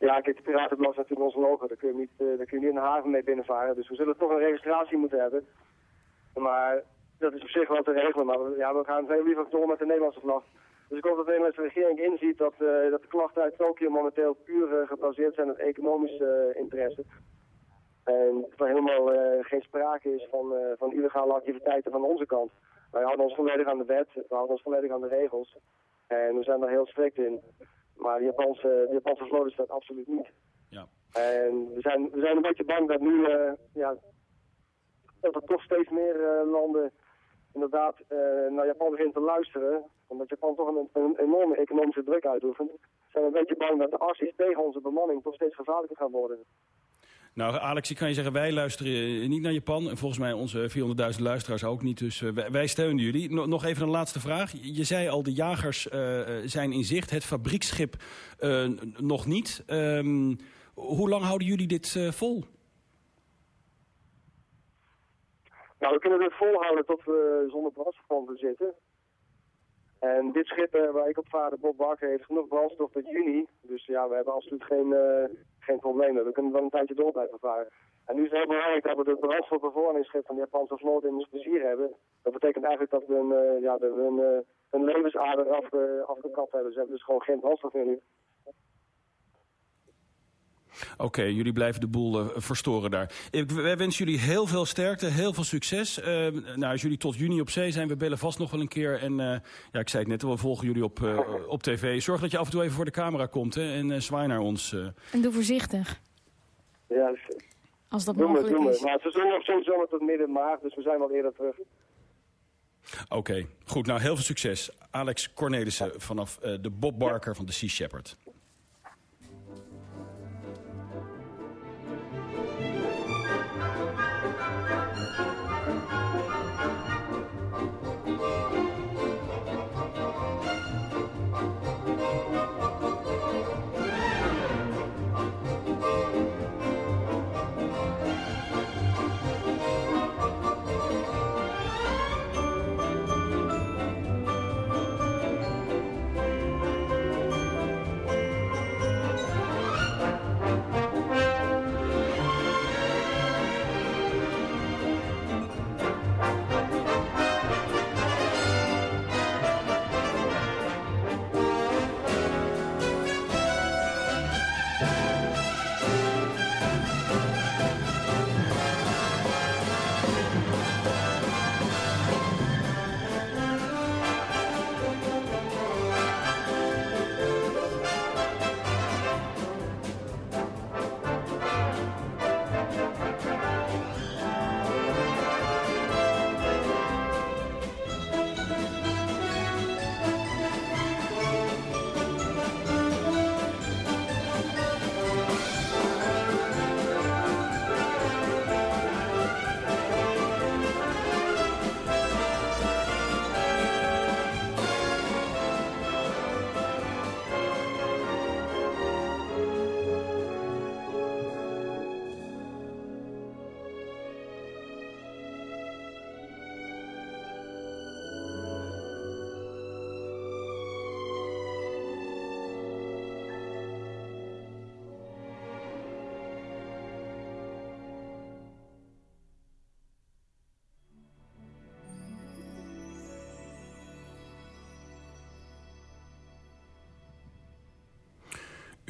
Ja, kijk, de Piratenblad is natuurlijk ons logo. Daar kun, je niet, eh, daar kun je niet in de haven mee binnenvaren. Dus we zullen toch een registratie moeten hebben. Maar dat is op zich wel te regelen. Maar we, ja, we gaan veel liever door met de Nederlandse vlag. Dus ik hoop dat de Nederlandse regering inziet dat, eh, dat de klachten uit Tokio momenteel puur eh, gebaseerd zijn op economische eh, interesse. En dat er helemaal geen sprake is van, van illegale activiteiten van onze kant. Wij houden ons volledig aan de wet, we houden ons volledig aan de regels. En we zijn daar heel strikt in. Maar de Japanse, de Japanse vloot is dat absoluut niet. Ja. En we zijn, we zijn een beetje bang dat nu, ja, dat er toch steeds meer landen inderdaad naar Japan beginnen te luisteren. Omdat Japan toch een, een enorme economische druk uitoefent, zijn we een beetje bang dat de acties tegen onze bemanning toch steeds gevaarlijker gaan worden. Nou, Alex, ik kan je zeggen, wij luisteren niet naar Japan. En volgens mij onze 400.000 luisteraars ook niet. Dus uh, wij, wij, steunen jullie. nog even een laatste vraag. Je zei al, de jagers uh, zijn in zicht. Het fabrieksschip uh, nog niet. Um, hoe lang houden jullie dit vol? Nou, we kunnen dit volhouden tot we zonder brandstof zitten. En dit schip uh, waar ik op vader, Bob Bakker, heeft genoeg brandstof tot juni. Dus ja, we hebben absoluut geen, uh, geen probleem. We kunnen wel een tijdje door blijven varen. En nu is het heel belangrijk dat we de brandstof bevoorradingsschip van de Japanse vloot in ons plezier hebben. Dat betekent eigenlijk dat we een, uh, ja, een, levensader afge, afgekapt hebben. Ze hebben dus gewoon geen brandstof meer nu. Oké, okay, jullie blijven de boel uh, verstoren daar. Ik, wij wensen jullie heel veel sterkte, heel veel succes. Uh, nou, als jullie tot juni op zee zijn, we bellen vast nog wel een keer. En uh, ja, ik zei het net, we volgen jullie op, op tv. Zorg dat je af en toe even voor de camera komt hè, en zwaai naar ons. En doe voorzichtig. Ja, als dat mogelijk doen is. Maar het seizoen nog soms zomer tot midden maart, dus we zijn wel eerder terug. Oké, okay, goed. Nou, heel veel succes. Alex Cornelissen vanaf de Bob Barker van de Sea Shepherd.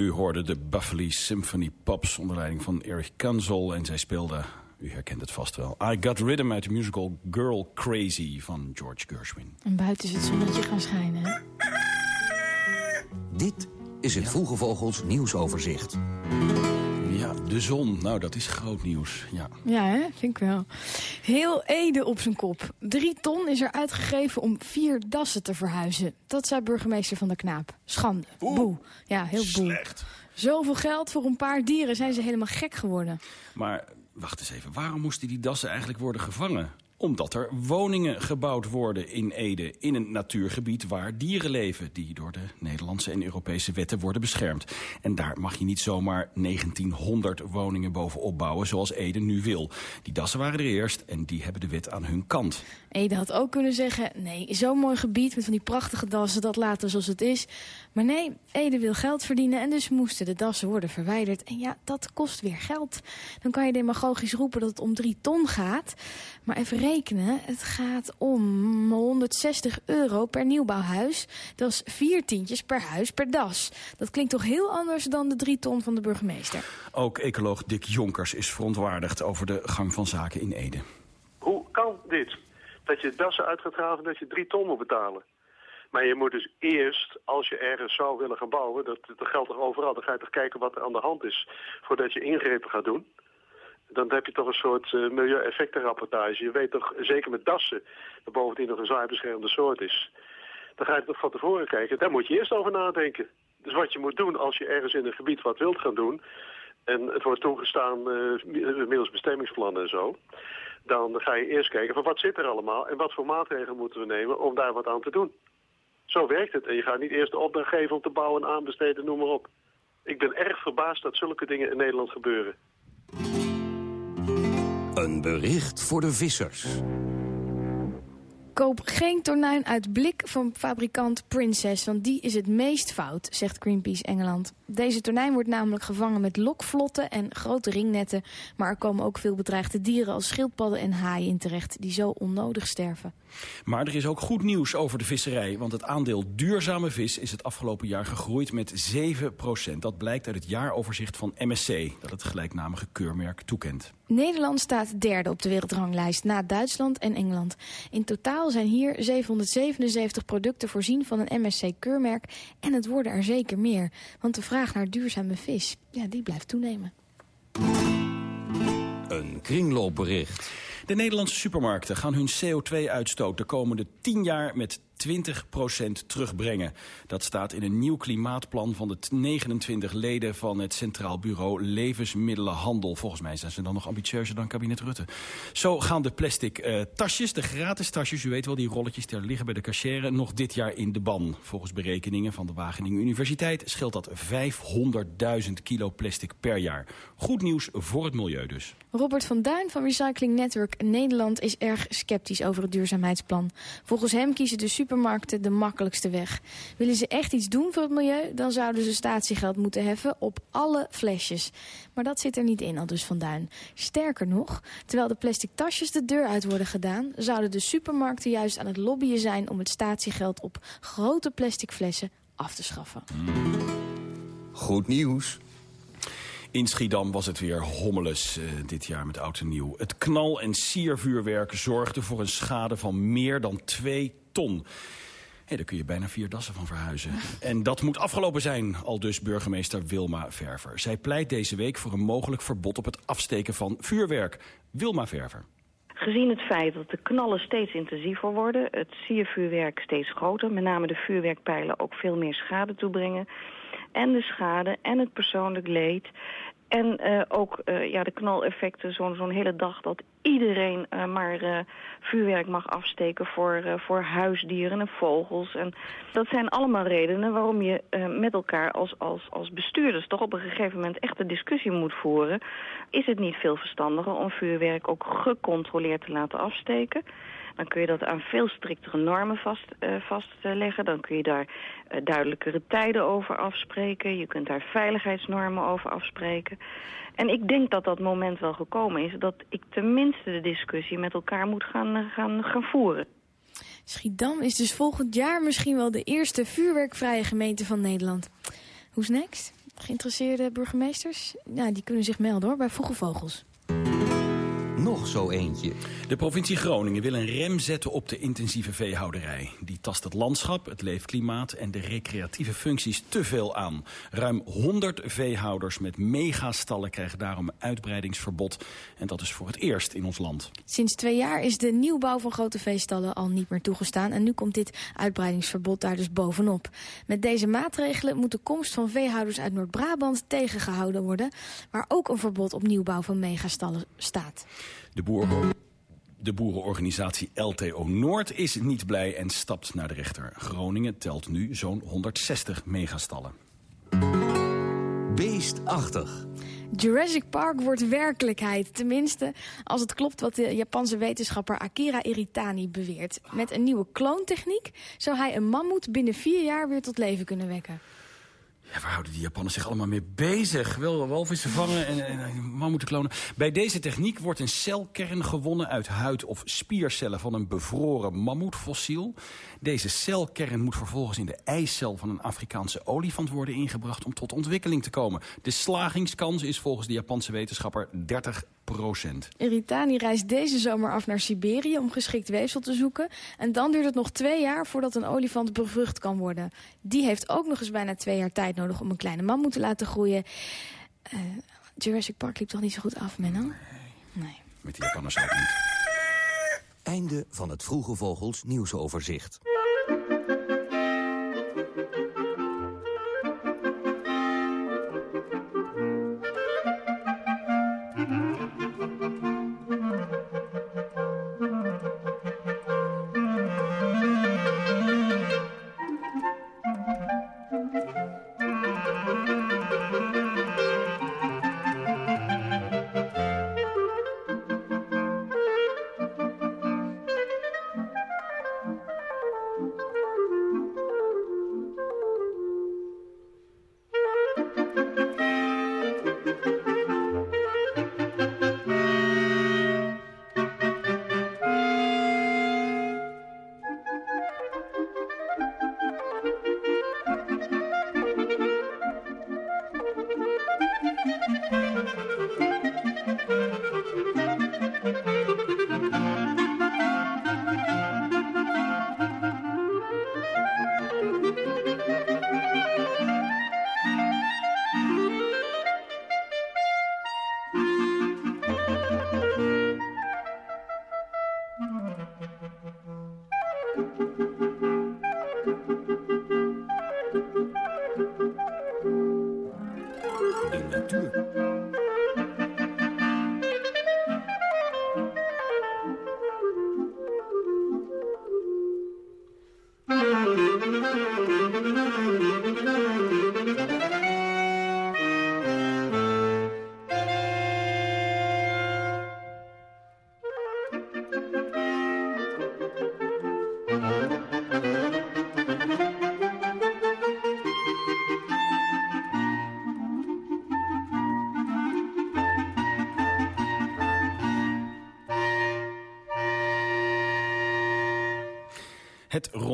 U hoorde de Buffalo Symphony Pops onder leiding van Eric Kanzel. En zij speelde, u herkent het vast wel, I Got Rhythm uit de musical Girl Crazy van George Gershwin. En buiten is het zonnetje gaan schijnen? Dit is het Vroege Vogels nieuwsoverzicht. De zon. Nou, dat is groot nieuws. Ja, ja hè? vind ik wel. Heel Ede op zijn kop. Drie ton is er uitgegeven om vier dassen te verhuizen. Dat zei burgemeester Van der Knaap. Schande. Boe. boe. Ja, heel boe. Slecht. Zoveel geld voor een paar dieren zijn ze helemaal gek geworden. Maar wacht eens even. Waarom moesten die dassen eigenlijk worden gevangen? Omdat er woningen gebouwd worden in Ede, in een natuurgebied waar dieren leven... die door de Nederlandse en Europese wetten worden beschermd. En daar mag je niet zomaar 1900 woningen bovenop bouwen zoals Ede nu wil. Die dassen waren er eerst en die hebben de wet aan hun kant. Ede had ook kunnen zeggen, nee, zo'n mooi gebied met van die prachtige dassen, dat laten zoals het is. Maar nee, Ede wil geld verdienen en dus moesten de dassen worden verwijderd. En ja, dat kost weer geld. Dan kan je demagogisch roepen dat het om drie ton gaat. Maar even rekenen, het gaat om 160 euro per nieuwbouwhuis. Dat is vier tientjes per huis per das. Dat klinkt toch heel anders dan de drie ton van de burgemeester. Ook ecoloog Dick Jonkers is verontwaardigd over de gang van zaken in Ede. Hoe kan dit? Dat je dassen uit gaat graven dat je drie ton moet betalen. Maar je moet dus eerst, als je ergens zou willen gaan bouwen, dat, dat geldt toch overal, dan ga je toch kijken wat er aan de hand is voordat je ingrepen gaat doen. Dan heb je toch een soort uh, milieueffectenrapportage. Je weet toch, zeker met dassen, dat bovendien nog een zwaar beschermde soort is, Dan ga je toch van tevoren kijken. Daar moet je eerst over nadenken. Dus wat je moet doen als je ergens in een gebied wat wilt gaan doen... en het wordt toegestaan uh, middels bestemmingsplannen en zo... dan ga je eerst kijken van wat zit er allemaal... en wat voor maatregelen moeten we nemen om daar wat aan te doen. Zo werkt het. En je gaat niet eerst de opdracht geven om te bouwen, aanbesteden, noem maar op. Ik ben erg verbaasd dat zulke dingen in Nederland gebeuren. Een bericht voor de vissers. Koop geen tonijn uit blik van fabrikant Princess, want die is het meest fout, zegt Greenpeace Engeland. Deze tonijn wordt namelijk gevangen met lokvlotten en grote ringnetten, maar er komen ook veel bedreigde dieren als schildpadden en haaien in terecht, die zo onnodig sterven. Maar er is ook goed nieuws over de visserij, want het aandeel duurzame vis is het afgelopen jaar gegroeid met 7% Dat blijkt uit het jaaroverzicht van MSC, dat het gelijknamige keurmerk toekent. Nederland staat derde op de wereldranglijst na Duitsland en Engeland. In totaal zijn hier 777 producten voorzien van een MSC-keurmerk en het worden er zeker meer, want de vraag naar duurzame vis, ja, die blijft toenemen. Een kringloopbericht. De Nederlandse supermarkten gaan hun CO2-uitstoot de komende 10 jaar met 20% terugbrengen. Dat staat in een nieuw klimaatplan van de 29 leden van het Centraal Bureau Levensmiddelenhandel. Volgens mij zijn ze dan nog ambitieuzer dan kabinet Rutte. Zo gaan de plastic uh, tasjes, de gratis tasjes, u weet wel die rolletjes die liggen bij de cachère, nog dit jaar in de ban. Volgens berekeningen van de Wageningen Universiteit scheelt dat 500.000 kilo plastic per jaar. Goed nieuws voor het milieu dus. Robert van Duin van Recycling Network Nederland is erg sceptisch over het duurzaamheidsplan. Volgens hem kiezen de super supermarkten de makkelijkste weg. Willen ze echt iets doen voor het milieu, dan zouden ze statiegeld moeten heffen op alle flesjes. Maar dat zit er niet in, al dus Van Duin. Sterker nog, terwijl de plastic tasjes de deur uit worden gedaan... zouden de supermarkten juist aan het lobbyen zijn om het statiegeld op grote plastic flessen af te schaffen. Goed nieuws. In Schiedam was het weer hommeles uh, dit jaar met oud en nieuw. Het knal- en siervuurwerk zorgde voor een schade van meer dan 2 ton. Daar kun je bijna vier dassen van verhuizen. En dat moet afgelopen zijn, al dus burgemeester Wilma Verver. Zij pleit deze week voor een mogelijk verbod op het afsteken van vuurwerk. Wilma Verver. Gezien het feit dat de knallen steeds intensiever worden... het siervuurwerk steeds groter, met name de vuurwerkpijlen ook veel meer schade toebrengen... en de schade en het persoonlijk leed en uh, ook uh, ja, de knaleffecten, zo'n hele dag dat iedereen uh, maar vuurwerk mag afsteken voor, voor huisdieren en vogels. En dat zijn allemaal redenen waarom je met elkaar als, als, als bestuurders toch op een gegeven moment echt een discussie moet voeren. Is het niet veel verstandiger om vuurwerk ook gecontroleerd te laten afsteken? Dan kun je dat aan veel striktere normen vast, uh, vastleggen. Dan kun je daar uh, duidelijkere tijden over afspreken. Je kunt daar veiligheidsnormen over afspreken. En ik denk dat dat moment wel gekomen is... dat ik tenminste de discussie met elkaar moet gaan, uh, gaan, gaan voeren. Schiedam is dus volgend jaar misschien wel de eerste vuurwerkvrije gemeente van Nederland. Who's next? Geïnteresseerde burgemeesters? Ja, die kunnen zich melden hoor, bij Vroege Vogels nog zo eentje. De provincie Groningen wil een rem zetten op de intensieve veehouderij. Die tast het landschap, het leefklimaat en de recreatieve functies te veel aan. Ruim 100 veehouders met megastallen krijgen daarom een uitbreidingsverbod. En dat is voor het eerst in ons land. Sinds twee jaar is de nieuwbouw van grote veestallen al niet meer toegestaan. En nu komt dit uitbreidingsverbod daar dus bovenop. Met deze maatregelen moet de komst van veehouders uit Noord-Brabant tegengehouden worden. Waar ook een verbod op nieuwbouw van megastallen staat. De, boeren, de boerenorganisatie LTO Noord is niet blij en stapt naar de rechter. Groningen telt nu zo'n 160 megastallen. Beestachtig. Jurassic Park wordt werkelijkheid. Tenminste, als het klopt wat de Japanse wetenschapper Akira Iritani beweert. Met een nieuwe kloontechniek zou hij een mammoet binnen vier jaar weer tot leven kunnen wekken. Ja, waar houden die Japanners zich allemaal mee bezig? Wel walvissen vangen en, en, en mammoeten klonen. Bij deze techniek wordt een celkern gewonnen uit huid of spiercellen van een bevroren mammoetfossiel. Deze celkern moet vervolgens in de eicel van een Afrikaanse olifant worden ingebracht om tot ontwikkeling te komen. De slagingskans is volgens de Japanse wetenschapper 30 procent. Iritani reist deze zomer af naar Siberië om geschikt weefsel te zoeken. En dan duurt het nog twee jaar voordat een olifant bevrucht kan worden. Die heeft ook nog eens bijna twee jaar tijd nodig om een kleine mammoet te laten groeien. Uh, Jurassic Park liep toch niet zo goed af, Menno? Nee. nee. Met die Japanners ook niet. Einde van het Vroege Vogels nieuwsoverzicht.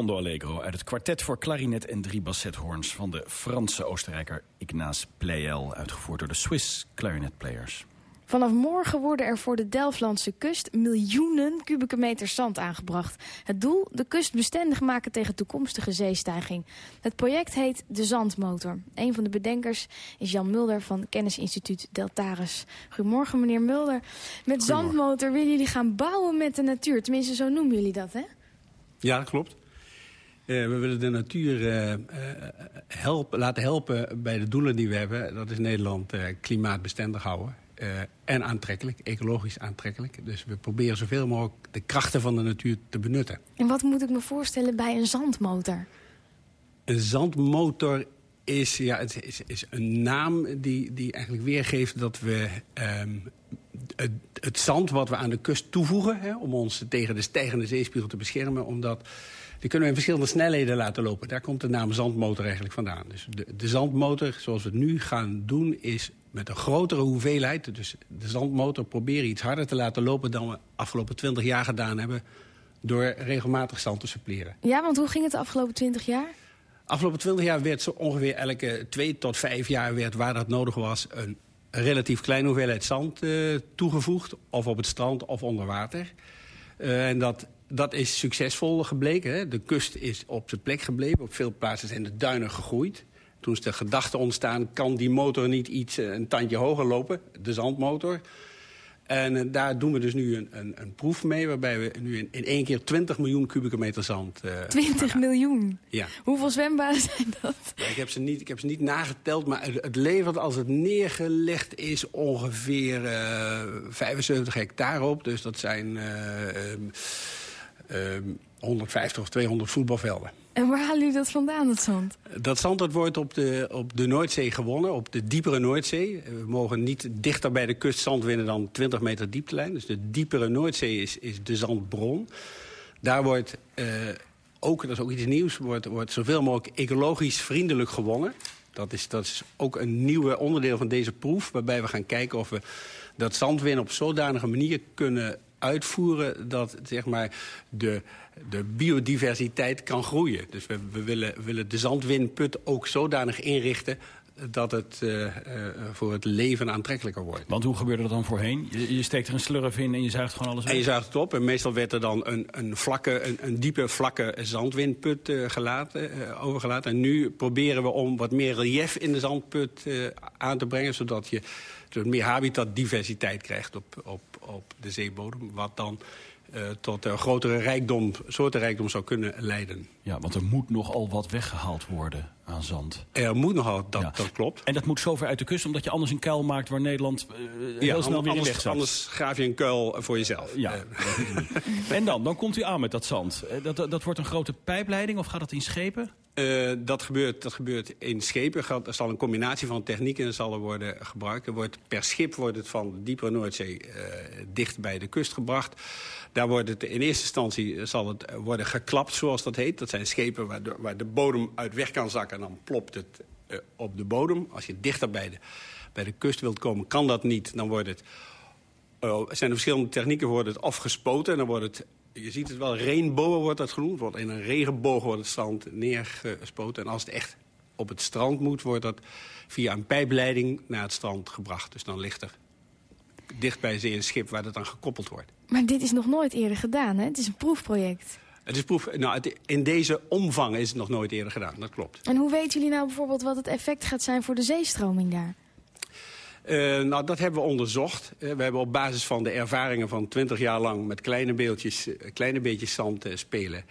Rondo Allegro uit het kwartet voor klarinet en drie bassethoorns... van de Franse Oostenrijker Ignace Pleyel... uitgevoerd door de Swiss Clarinet Players. Vanaf morgen worden er voor de Delftlandse kust miljoenen kubieke meter zand aangebracht. Het doel? De kust bestendig maken tegen toekomstige zeestijging. Het project heet De Zandmotor. Een van de bedenkers is Jan Mulder van Kennisinstituut Deltaris. Goedemorgen meneer Mulder. Met Zandmotor willen jullie gaan bouwen met de natuur. Tenminste, zo noemen jullie dat, hè? Ja, dat klopt. Uh, we willen de natuur uh, uh, help, laten helpen bij de doelen die we hebben. Dat is Nederland klimaatbestendig houden. en aantrekkelijk, ecologisch aantrekkelijk. Dus we proberen zoveel mogelijk de krachten van de natuur te benutten. En wat moet ik me voorstellen bij een zandmotor? Een zandmotor is, ja, het is, is een naam die, die eigenlijk weergeeft dat we um, het, het, zand wat we aan de kust toevoegen... Hè, om ons tegen de stijgende zeespiegel te beschermen... omdat die kunnen we in verschillende snelheden laten lopen. Daar komt de naam zandmotor eigenlijk vandaan. Dus de, de zandmotor, zoals we het nu gaan doen, is met een grotere hoeveelheid... dus de zandmotor proberen iets harder te laten lopen... dan we afgelopen 20 jaar gedaan hebben... door regelmatig zand te suppleren. Ja, want hoe ging het de afgelopen 20 jaar? Afgelopen 20 jaar werd zo ongeveer elke twee tot vijf jaar... werd waar dat nodig was een relatief kleine hoeveelheid zand uh, toegevoegd. Of op het strand of onder water. Uh, en dat, dat is succesvol gebleken. Hè. De kust is op zijn plek gebleven. Op veel plaatsen zijn de duinen gegroeid. Toen is de gedachte ontstaan, kan die motor niet iets eh, een tandje hoger lopen? De zandmotor. En uh, daar doen we dus nu een, een, een, proef mee... waarbij we nu in, in één keer 20 miljoen kubieke meter zand... Uh, 20 miljoen? Ja. Hoeveel zwembaden zijn dat? Ja, ik, heb ze niet, ik heb ze niet nageteld, maar het, het levert als het neergelegd is... ongeveer uh, 75 hectare op. Dus dat zijn 150 of 200 voetbalvelden. En waar halen jullie dat vandaan, dat zand? Dat zand dat wordt op de, op de Noordzee gewonnen, op de diepere Noordzee. We mogen niet dichter bij de kust zand winnen dan 20 meter dieptelijn. Dus de diepere Noordzee is, is de zandbron. Daar wordt uh, ook, dat is ook iets nieuws, wordt, wordt zoveel mogelijk ecologisch vriendelijk gewonnen. Dat is, dat is ook een nieuwe onderdeel van deze proef... waarbij we gaan kijken of we dat zandwinnen op zodanige manier kunnen uitvoeren... dat zeg maar, de, de biodiversiteit kan groeien. Dus we, we willen, willen de zandwinput ook zodanig inrichten dat het uh, uh, voor het leven aantrekkelijker wordt. Want hoe gebeurde dat dan voorheen? Je, je, steekt er een slurf in en je zuigt gewoon alles weg? En je zuigt het op. En meestal werd er dan een, een, vlakke, een, een diepe, vlakke zandwinput uh, gelaten, overgelaten. En nu proberen we om wat meer relief in de zandput aan te brengen... zodat je meer habitatdiversiteit krijgt op, op, op de zeebodem. Wat dan uh, tot een grotere rijkdom, soortenrijkdom zou kunnen leiden. Ja, want er moet nogal wat weggehaald worden aan zand. Er moet nogal, dat, ja. dat klopt. En dat moet zo ver uit de kust, omdat je anders een kuil maakt... waar Nederland uh, heel snel weer anders, in weg Anders graaf je een kuil voor jezelf. Ja, en dan? Dan komt u aan met dat zand. Dat, dat, dat wordt een grote pijpleiding of gaat dat in schepen? Uh, dat, gebeurt, dat gebeurt in schepen. Er zal een combinatie van technieken zal er worden gebruikt. Er wordt, per schip wordt het van de diepere Noordzee uh, dicht bij de kust gebracht. Daar wordt het in eerste instantie zal het worden geklapt, zoals dat heet. Dat zijn schepen waar de, waar de bodem uit weg kan zakken... en dan plopt het uh, op de bodem. Als je dichter bij de, bij de kust wilt komen, kan dat niet. Dan wordt het, er zijn er verschillende technieken, wordt het afgespoten... en dan wordt het je ziet het wel, rainbowen wordt dat genoemd. Wordt in een regenboog wordt het strand neergespoten. En als het echt op het strand moet, wordt dat via een pijpleiding naar het strand gebracht. Dus dan ligt er dicht bij zee een schip waar dat dan gekoppeld wordt. Maar dit is nog nooit eerder gedaan, hè? Het is een proefproject. Het is proef, nou, het, in deze omvang is het nog nooit eerder gedaan, dat klopt. En hoe weten jullie nou bijvoorbeeld wat het effect gaat zijn voor de zeestroming daar? Uh, nou, dat hebben we onderzocht. Uh, we hebben op basis van de ervaringen van 20 jaar lang... met kleine, beeldjes, uh, kleine beetjes zand spelen...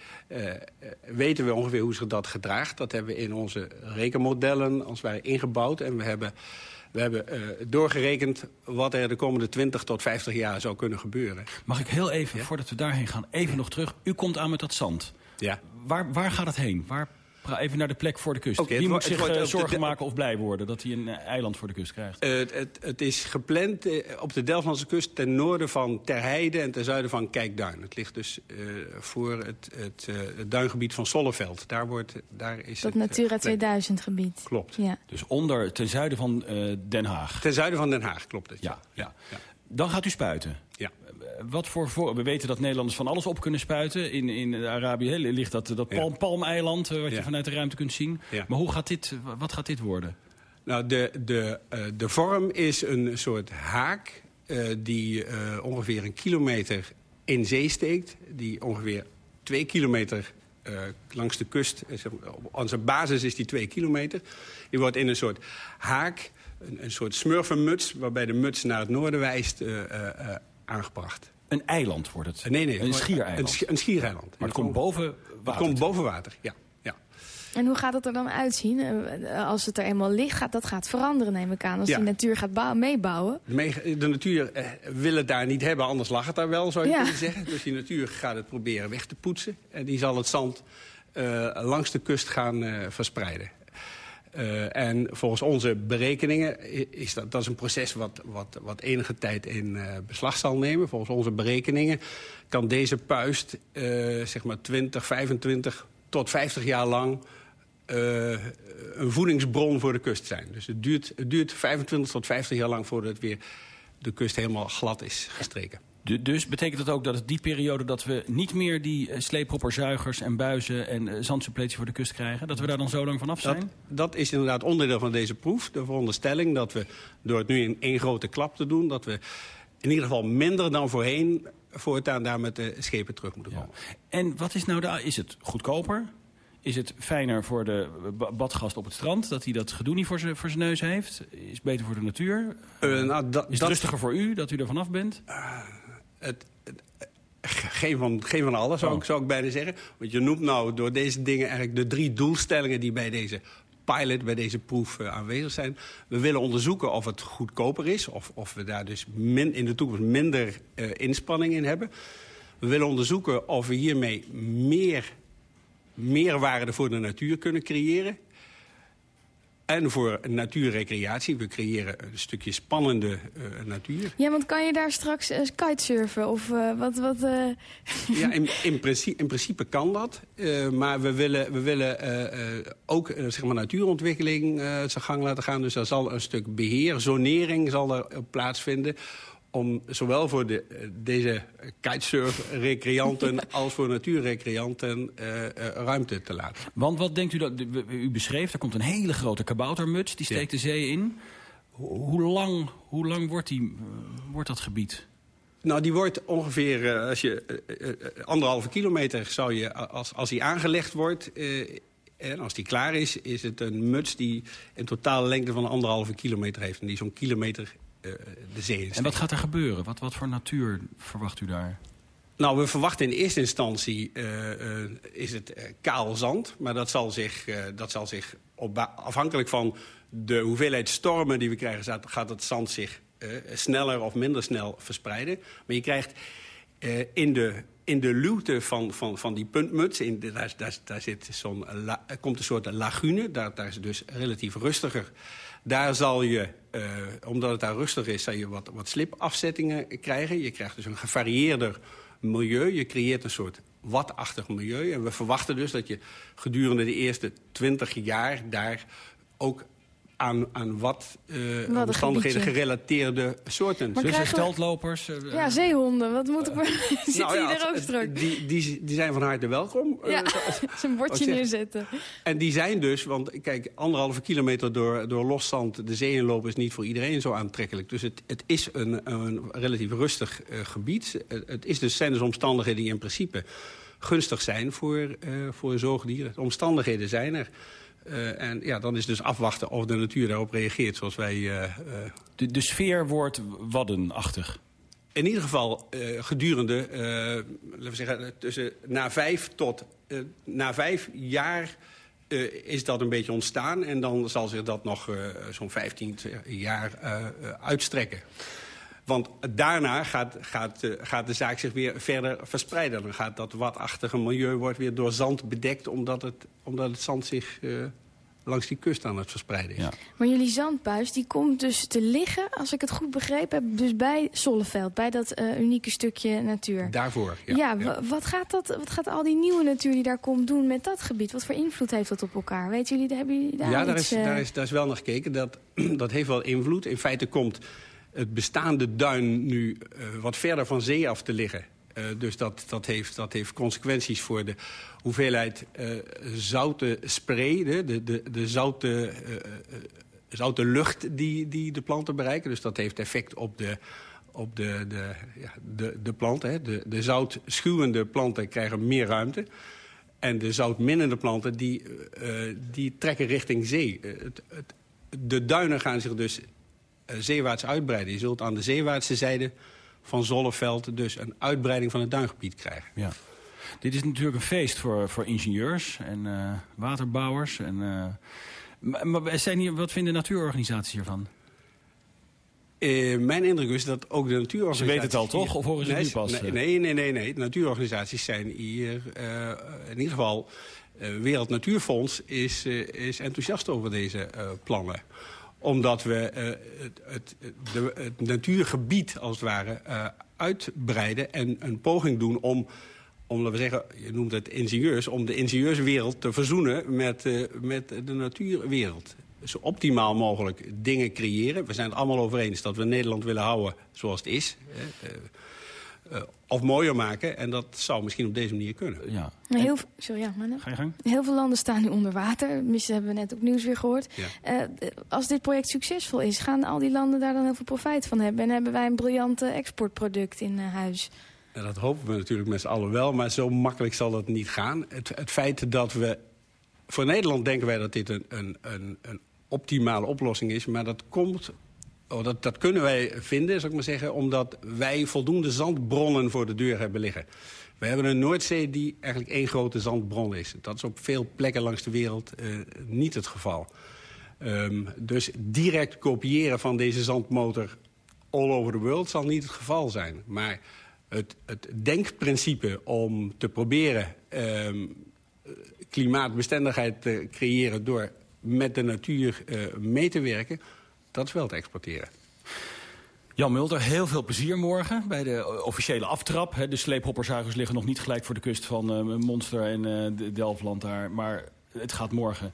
weten we ongeveer hoe zich dat gedraagt. Dat hebben we in onze rekenmodellen als wij ingebouwd. En we hebben We hebben uh, doorgerekend wat er de komende 20 tot 50 jaar zou kunnen gebeuren. Mag ik heel even, voordat we daarheen gaan, even nog terug. U komt aan met dat zand. Ja. Waar, waar gaat het heen? Waar Even naar de plek voor de kust. Okay, Wie moet zich wordt, uh, zorgen maken of blij worden dat hij een uh, eiland voor de kust krijgt? Uh, het, het, is gepland op de Delftlandse kust ten noorden van Terheide en ten zuiden van Kijkduin. Het ligt dus voor het, het, het, duingebied van Solleveld. Daar wordt, daar is dat het, Natura 2000 gebied. Klopt. Ja. Dus onder, ten zuiden van Den Haag. Ten zuiden van Den Haag, klopt het. Ja, ja. ja. Dan gaat u spuiten. Ja. Wat voor, voor, we weten dat Nederlanders van alles op kunnen spuiten. In, in Arabië ligt dat, dat palm, palmeiland, wat je vanuit de ruimte kunt zien. Ja. Maar hoe gaat dit, wat gaat dit worden? Nou, de, de, uh, de vorm is een soort haak uh, die uh, ongeveer een kilometer in zee steekt. Die ongeveer twee kilometer langs de kust, aan zijn basis is die twee kilometer. Die wordt in een soort haak, een, een soort smurfenmuts... waarbij de muts naar het noorden wijst, aangebracht. Een eiland wordt het? Nee, nee. Een schiereiland? Een, sch een schiereiland. Maar het komt boven water? Het komt boven water, ja. ja. En hoe gaat het er dan uitzien? Als het er eenmaal ligt, gaat, dat gaat veranderen, neem ik aan. Als ja. de natuur gaat meebouwen. De, de natuur eh, wil het daar niet hebben, anders lag het daar wel, zou je ja. kunnen zeggen. Dus die natuur gaat het proberen weg te poetsen. En die zal het zand uh, langs de kust gaan uh, verspreiden. Uh, en volgens onze berekeningen is dat, dat is een proces wat, wat, wat enige tijd in uh, beslag zal nemen. Volgens onze berekeningen kan deze puist uh, zeg maar 20, 25 tot 50 jaar lang een voedingsbron voor de kust zijn. Dus het duurt, het duurt 25 tot 50 jaar lang voordat weer de kust helemaal glad is gestreken. Dus betekent dat ook dat het die periode dat we niet meer die sleephopperzuigers en buizen en uh, zandsuppletie voor de kust krijgen? Dat we daar dan zo lang vanaf zijn? Dat, dat, is inderdaad onderdeel van deze proef. De veronderstelling dat we door het nu in één grote klap te doen... dat we in ieder geval minder dan voorheen voortaan daar met de schepen terug moeten komen. Ja. En wat is nou de... Is het goedkoper? Is het fijner voor de badgast op het strand... dat hij dat gedoe niet voor zijn, voor zijn neus heeft? Is het beter voor de natuur? Uh, nou, is het dat, rustiger voor u dat u er vanaf bent? Uh, het, het, geen, van, geen van alles, zou, oh. ik, zou ik bijna zeggen. Want je noemt nou door deze dingen eigenlijk de drie doelstellingen... die bij deze pilot, bij deze proef uh, aanwezig zijn. We willen onderzoeken of het goedkoper is... of, of we daar dus min, in de toekomst minder uh, inspanning in hebben. We willen onderzoeken of we hiermee meer meerwaarde voor de natuur kunnen creëren. En voor natuurrecreatie. We creëren een stukje spannende uh, natuur. Ja, want kan je daar straks uh, kitesurfen? Of uh, wat... wat Ja, in, in, principe, in, principe, kan dat. maar we willen, we willen ook zeg maar natuurontwikkeling zijn gang laten gaan. Dus daar zal een stuk beheer, zonering zal er plaatsvinden om zowel voor de, deze kitesurf-recreanten als voor natuurrecreanten uh, uh, ruimte te laten. Want wat denkt u dat, u beschreef, er komt een hele grote kaboutermuts, die steekt ja. de zee in. Hoe lang, hoe lang wordt, die, uh, wordt dat gebied? Nou, die wordt ongeveer, als je anderhalve kilometer zou je, als, als die aangelegd wordt... En als die klaar is, is het een muts die een totale lengte van anderhalve kilometer heeft. En die zo'n kilometer de zee En wat gaat er gebeuren? Wat, wat voor natuur verwacht u daar? Nou, we verwachten in eerste instantie uh, uh, is het kaal zand. Maar dat zal zich, dat zal zich op afhankelijk van de hoeveelheid stormen die we krijgen... gaat het zand zich sneller of minder snel verspreiden. Maar je krijgt in de in de luwte van, van, van die puntmuts, in de, daar, daar, daar zit zo'n komt een soort lagune. Daar, daar is het dus relatief rustiger. Daar zal je, uh, omdat het daar rustig is, zal je wat, wat slipafzettingen krijgen. Je krijgt dus een gevarieerder milieu. Je creëert een soort watachtig milieu. En we verwachten dus dat je gedurende de eerste twintig jaar daar ook aan, aan wat uh, omstandigheden gerelateerde soorten. Maar dus steltlopers? Uh, ja, zeehonden. Wat moet ik maar... Zit nou ja, er ook straks? Die, die, die zijn van harte welkom. Ja, zijn bordje neerzetten. En die zijn dus, want kijk, anderhalve kilometer door, door los zand de zee inlopen is niet voor iedereen zo aantrekkelijk. Dus het, het is een, een relatief rustig uh, gebied. Het is dus, zijn dus omstandigheden die in principe gunstig zijn voor, voor zoogdieren. De omstandigheden zijn er. Uh, en ja, dan is dus afwachten of de natuur daarop reageert zoals wij... Uh, uh, de, de sfeer wordt waddenachtig? In ieder geval gedurende, laten we zeggen, tussen na vijf tot na vijf jaar is dat een beetje ontstaan. En dan zal zich dat nog zo'n 15 jaar uitstrekken. Want daarna gaat, gaat, gaat de zaak zich weer verder verspreiden. Dan gaat dat watachtige milieu wordt weer door zand bedekt... omdat het, omdat het zand zich langs die kust aan het verspreiden is. Ja. Maar jullie zandbuis die komt dus te liggen, als ik het goed begrepen heb... dus bij Zolleveld, bij dat uh, unieke stukje natuur. Daarvoor, ja. ja, ja. Wat, gaat dat, wat gaat al die nieuwe natuur die daar komt doen met dat gebied? Wat voor invloed heeft dat op elkaar? Weet jullie, hebben jullie daar Ja, daar, iets, is, daar, is, daar is wel naar gekeken. Dat, dat heeft wel invloed. In feite komt het bestaande duin nu uh, wat verder van zee af te liggen. Uh, dus dat, dat, heeft, dat heeft consequenties voor de hoeveelheid uh, zoute spray, de, de, de zoute, zoute lucht die, die de planten bereiken. Dus dat heeft effect op de, op de, de, ja, de, de planten. Hè. De, de zoutschuwende planten krijgen meer ruimte. En de zoutminnende planten die, die trekken richting zee. Het, het, de duinen gaan zich dus zeewaarts uitbreiden. Je zult aan de zeewaartse zijde van Zolleveld dus een uitbreiding van het duingebied krijgen. Ja. Dit is natuurlijk een feest voor, voor ingenieurs en uh, waterbouwers. En, uh, maar, maar zijn hier, wat vinden natuurorganisaties hiervan? Uh, mijn indruk is dat ook de natuurorganisaties... Ze weten het al, toch? Of horen ze nee, nu pas? Nee, nee, nee, nee. De natuurorganisaties zijn hier... in ieder geval, Wereld Natuurfonds is, is enthousiast over deze plannen omdat we uh, het, het, de, natuurgebied, als het ware, uh, uitbreiden... en een poging doen om, om, laten we zeggen, je noemt het ingenieurs... om de ingenieurswereld te verzoenen met, uh, met de natuurwereld. Zo optimaal mogelijk dingen creëren. We zijn het allemaal over eens dat we Nederland willen houden zoals het is. Of mooier maken. En dat zou misschien op deze manier kunnen. Ja. Heel, sorry, ja, maar Ga je gang. Heel veel landen staan nu onder water. Misschien hebben we net ook nieuws weer gehoord. Ja. Uh, als dit project succesvol is, gaan al die landen daar dan heel veel profijt van hebben? En hebben wij een briljant exportproduct in uh, huis? Ja, dat hopen we natuurlijk met z'n allen wel. Maar zo makkelijk zal dat niet gaan. Het, het feit dat we... Voor Nederland denken wij dat dit een, een, een, een optimale oplossing is. Maar dat komt Oh, dat, dat, kunnen wij vinden, zou ik maar zeggen, omdat wij voldoende zandbronnen voor de deur hebben liggen. We hebben een Noordzee die eigenlijk één grote zandbron is. Dat is op veel plekken langs de wereld uh, niet het geval. Um, dus direct kopiëren van deze zandmotor all over the world zal niet het geval zijn. Maar het, het denkprincipe om te proberen um, klimaatbestendigheid te creëren... door met de natuur uh, mee te werken dat is wel te exporteren. Jan Mulder, heel veel plezier morgen bij de officiële aftrap. De sleephopperzuigers liggen nog niet gelijk voor de kust van uh, Monster en uh, Delftland daar. Maar het gaat morgen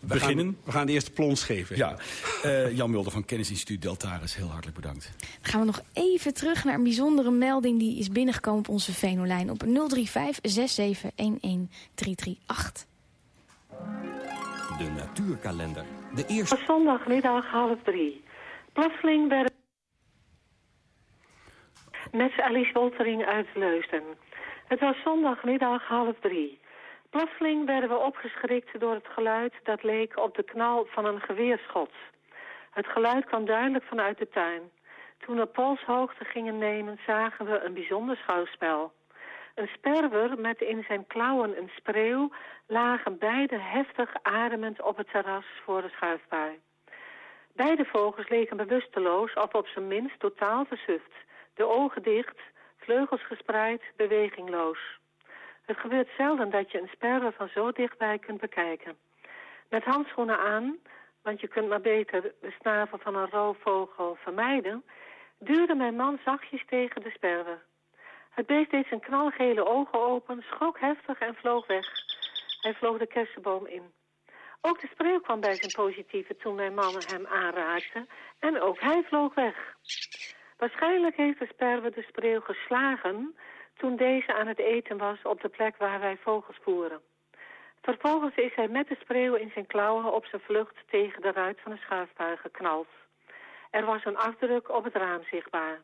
we beginnen. Gaan, we gaan de eerste plons geven. Ja. Uh, Jan Mulder van Kennisinstituut Deltaris, heel hartelijk bedankt. Dan gaan we nog even terug naar een bijzondere melding die is binnengekomen op onze Venolijn op 035 67 11338. De natuurkalender. De eerste... Zondagmiddag half drie. Plotseling werden... Met Alice Woltering uit Leusden. Het was zondagmiddag half drie. Plotseling werden we opgeschrikt door het geluid dat leek op de knal van een geweerschot. Het geluid kwam duidelijk vanuit de tuin. Toen we polshoogte gingen nemen, zagen we een bijzonder schouwspel. Een sperwer met in zijn klauwen een spreeuw lagen beide heftig ademend op het terras voor de schuifbaai. Beide vogels leken bewusteloos of op zijn minst totaal versuft. De ogen dicht, vleugels gespreid, bewegingloos. Het gebeurt zelden dat je een sperwer van zo dichtbij kunt bekijken. Met handschoenen aan, want je kunt maar beter de snavel van een roofvogel vermijden, duwde mijn man zachtjes tegen de sperwer. Het beest deed zijn knalgele ogen open, schrok heftig en vloog weg. Hij vloog de kersenboom in. Ook de spreeuw kwam bij zijn positieve toen mijn mannen hem aanraakten en ook hij vloog weg. Waarschijnlijk heeft de sperwer de spreeuw geslagen toen deze aan het eten was op de plek waar wij vogels voeren. Vervolgens is hij met de spreeuw in zijn klauwen op zijn vlucht tegen de ruit van de schuifbui geknald. Er was een afdruk op het raam zichtbaar.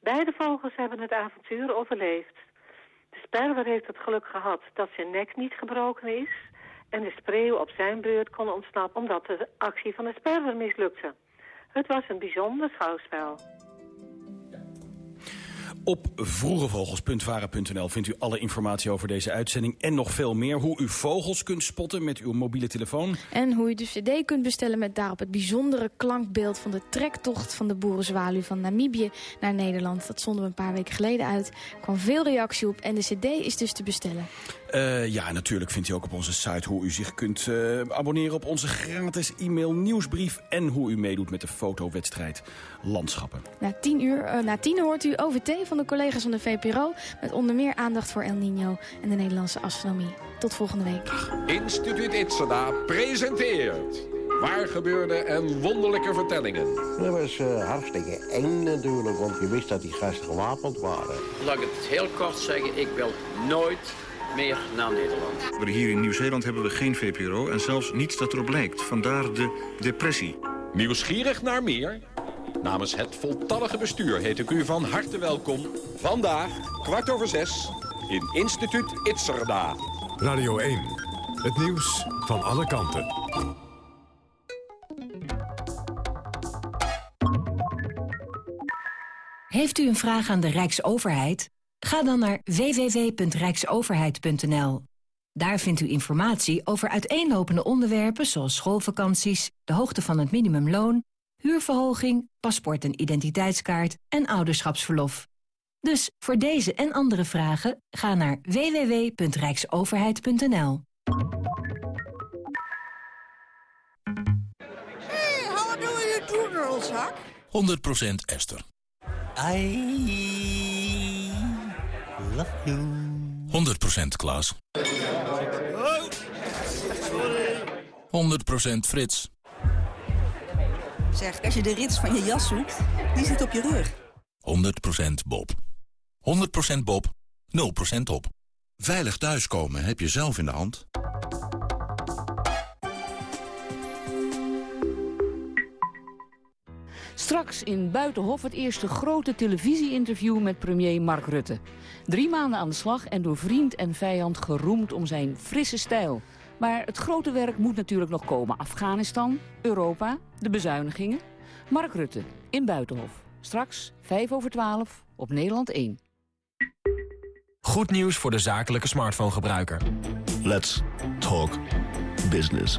Beide vogels hebben het avontuur overleefd. De sperwer heeft het geluk gehad dat zijn nek niet gebroken is... en de spreeuw op zijn beurt kon ontsnappen omdat de actie van de sperwer mislukte. Het was een bijzonder schouwspel. Op vroegevogels.varen.nl vindt u alle informatie over deze uitzending... en nog veel meer. Hoe u vogels kunt spotten met uw mobiele telefoon. En hoe u de cd kunt bestellen met daarop het bijzondere klankbeeld... van de trektocht van de boerenzwaluw van Namibië naar Nederland. Dat zonden we een paar weken geleden uit. Er kwam veel reactie op en de cd is dus te bestellen. Uh, ja, natuurlijk vindt u ook op onze site hoe u zich kunt uh, abonneren op onze gratis e-mail nieuwsbrief... en hoe u meedoet met de fotowedstrijd Landschappen. Na tien, uur, uh, na tien hoort u OVT van de collega's van de VPRO... met onder meer aandacht voor El Nino en de Nederlandse astronomie. Tot volgende week. Instituut Itzada presenteert... Waar gebeurde en wonderlijke vertellingen. Dat was uh, hartstikke eng natuurlijk, want je wist dat die gasten gewapend waren. Laat ik het heel kort zeggen, ik wil nooit meer naar Nederland. Hier in Nieuw-Zeeland hebben we geen VPRO en zelfs niets dat erop lijkt. Vandaar de depressie. Nieuwsgierig naar meer? Namens het voltallige bestuur heet ik u van harte welkom. Vandaag, kwart over zes, in Instituut Itzerda. Radio 1, het nieuws van alle kanten. Heeft u een vraag aan de Rijksoverheid? Ga dan naar www.rijksoverheid.nl. Daar vindt u informatie over uiteenlopende onderwerpen zoals schoolvakanties, de hoogte van het minimumloon, huurverhoging, paspoort en identiteitskaart en ouderschapsverlof. Dus voor deze en andere vragen ga naar www.rijksoverheid.nl. Hey, how do you do, girls, 100% Esther. I love you. 100% Klaas. Oh, sorry. 100% Frits. Zeg, als je de rits van je jas zoekt, die zit op je rug. 100% Bob. 100% Bob, 0% op. Veilig thuiskomen heb je zelf in de hand. Straks in Buitenhof het eerste grote televisie-interview met premier Mark Rutte. Drie maanden aan de slag en door vriend en vijand geroemd om zijn frisse stijl. Maar het grote werk moet natuurlijk nog komen. Afghanistan, Europa, de bezuinigingen. Mark Rutte in Buitenhof. Straks 5 over 12 op Nederland 1. Goed nieuws voor de zakelijke smartphone-gebruiker. Let's talk business.